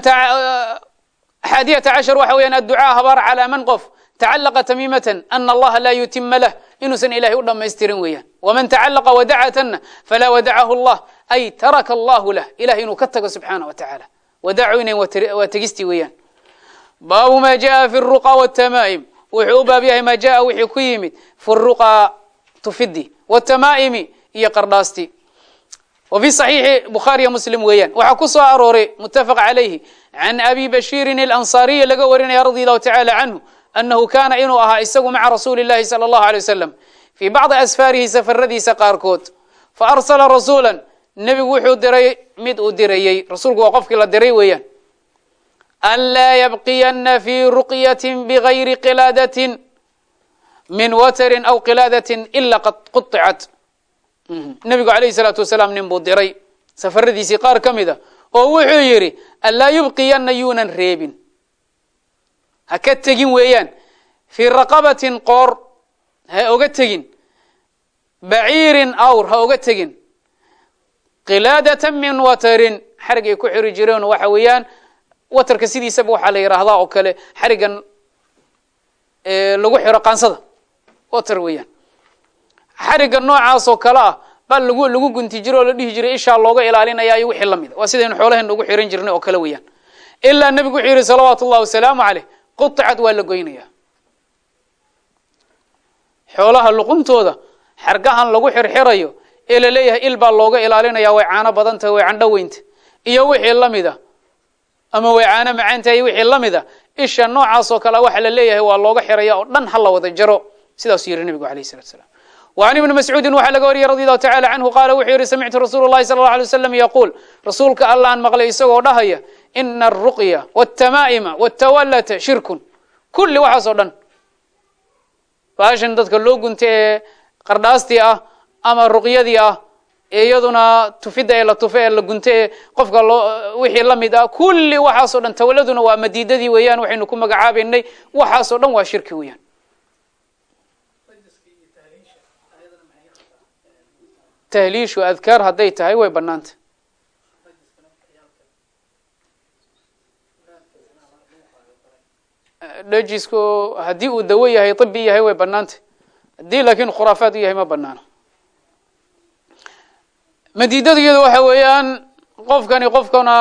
xaadiyata cashar waxa weeyaan adducaa habaar calaa man qof tacallaqa tamiimatan ana allaha laa yutima lah inuusan ilahay u dhamaystirin weeyaan. Waman tacallaqa wadacatana falaa wadacahu llah ay taraka allahu lah ilahay inuu ka tago subxaana wa tacaala wadacuyna waa tegistii weeyaan baabu ma jaءa fi الruqa wالtamaa'im wuxuu u baab yahay ma jaءa wixii ku yimid fi الruqa tufidi wالtamaa'imi iyo qardhaasti wa fi صaxiixi bukhaariya muslim weeyaan waxaa ku soo arooray mutafaq calayhi can abi bashiirin اlanصariyi laga warinaya radi allahu tacala canhu anahu kana inuu ahaa isagu maca rasuuli اllahi salى اllahu alيه wasalam fii bacdi asfaarihi safaradiisa qaarkood faarsala rasuula nebigu wuxuu diray mid uu dirayey. Rasuulku waa qofkii la diray weeyaan. An laa yabqiyana fi ruqyatin bigayri qilaadatin min watarin aw qilaadatin ila qad quطicat nebigu alayhi salaatu wasalaam nin buu diray. Safaradiisii qaar ka mid a oo wuxuu yidhi an laa yubqiyana yuunan reebin. Ha ka tegin weeyaan. Fii raqabatin qoor ha oga tegin. Baciirin awr ha oga tegin qilaadatan min watarin xarig ay ku xiri jireen waxa weeyaan watarka sidiisaba waxaa la yidhaahdaa oo kale xarigan lagu xiro qaansada water weeyaan. Xariga noocaas oo kale ah baa lagu lagu gunti jiro oo la dhihi jiray ishaa looga ilaalinaya iyo wixii la mid. Waa sidaynu xoolaheena ugu xiran jirnay oo kale weeyaan. Ilaa nebigu wuxuu yihi salawaatu ullahi wasalaamu caleyh quطicad waa la goynaya xoolaha luquntooda xargahan lagu xirxirayo ee la leeyahay il baa looga ilaalinaya way caano badan tahay way candho weynta iyo wixii lamid a ama way caano macaantahay wixii lamid a isha noocaas oo kale waxa la leeyahay waa looga xiraya oo dhan ha la wada jaro sidaasuu yihi nebigu alayh salatu salam وعن بن مسعوudi waxaa laga wariyey radي الlahu taعalى canhu qaala wuxuu yihi samictu rasuul الlahi salى الlه alيه waslam yaquul rasuulka alla aan maqlay isagoo dhahaya ina الruqya والtamaa'ima والtawalata shirkun kulli waxaas oo dhan baashan dadka loo gunta ee qardhaastii ah ama ruqyadii ah ee iyaduna tufidda ee la tufe ee la gunto qofka loo wixii la mid ah kulli waxaasoo dhan tawladuna waa madiidadii weeyaan waxaynu ku magacaabaynay waxaasoo dhan waa shirki weeyaan. Tahliishu adkaar hadday tahay way banaanta dhejisku haddii uu dawo yahay tibi yahay way bannaantah haddii laakiin khuraafaad u yahay ma banaano madiidadu iyadu waxa weeyaan qofkani qofkana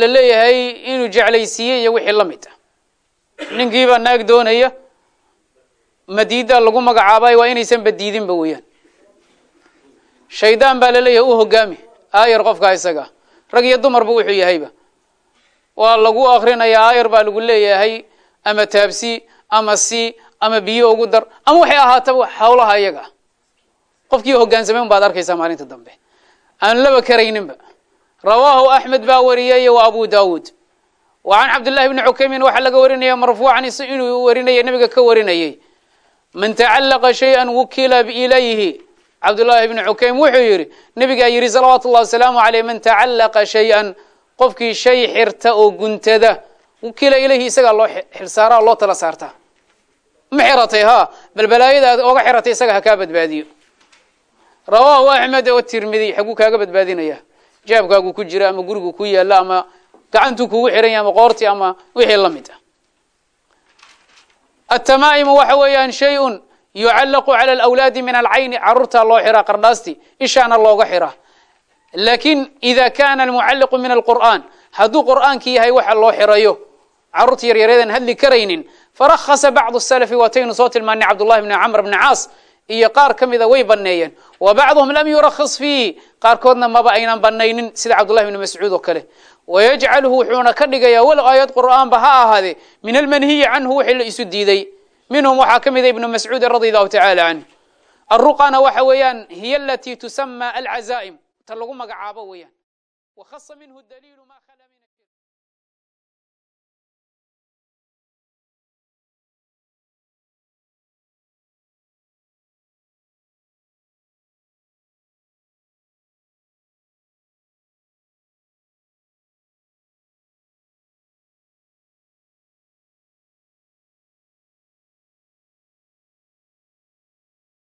la leeyahay inuu jeclaysiiyey iyo wixii la mid ah. Ninkiibaa naag doonaya madiida lagu magacaabay waa inaysan badiidinba weeyaan. Shaydaan baa la leeyahay u hogaami aayar qofkaa isaga rag iyo dumarba wuxuu yahayba waa lagu akrinayaa aayar baa lagu leeyahay ama taabsi ama si ama biyo ugu dar ama waxay ahaataba hawlaha iyaga. Qofkii hogaansamay un baad arkaysaa maalinta dambe aan laba karayninba. Rawaahu axmed baa wariyey wa abu daawuud. Wa can cabdullahi bni cukaymin waxaa laga warinaya marfuucan is inuu warinaya nebiga ka warinayey man tacallaqa shay-an wukila biilayhi cabdullaahi ibni cukaym wuxuu yidhi nebigaa yidhi salawaatu ullahi wasalaamu caleyh man tacallaqa shay-an qofkii shay xirta oo guntada wukila ilayhi isagaa loo xilsaaraa loo tala saartaa. Ma xiratay ha bal balaayada oga xiratay isaga ha kaa badbaadiyo rawaahu axmed oo tirmidiy xaguu kaaga badbaadinaya. Jaabkaagu ku jira ama gurigu ku yaalla ama gacantuu kugu xiran yahay ama qoorti ama wixii la mid ah. Atamaa'imu waxa weeyaan shay-un yucallaqu cala alawlaadi min alcayni caruurtaa loo xiraa qardhaasti ishaana looga xiraa. Lakin ida kana almucalliqu min alqur'an hadduu qur'aankii yahay waxa loo xirayo carruurta yaryareedan hadli karaynin farakasa bacdu salafi waataynu soo tilmaanay cabdullahi bni camr bni caas iyo qaar ka mida way baneeyeen wa bacduhum lam yurakis fiihi qaarkoodna maba aynan banaynin sida cabdullahi bni mascuud oo kale. Wayajcaluhu wuxuuna ka dhigayaa walow aayad qur'aanba ha ahaadee min almanhiyi canhu wixii la isu diiday. Minhum waxaa ka mida ibnu mascuudin radi allahu tacala canh aruqana waxa weeyaan hiy alati tusama alcazaa'im ta lagu magacaabo weeyaan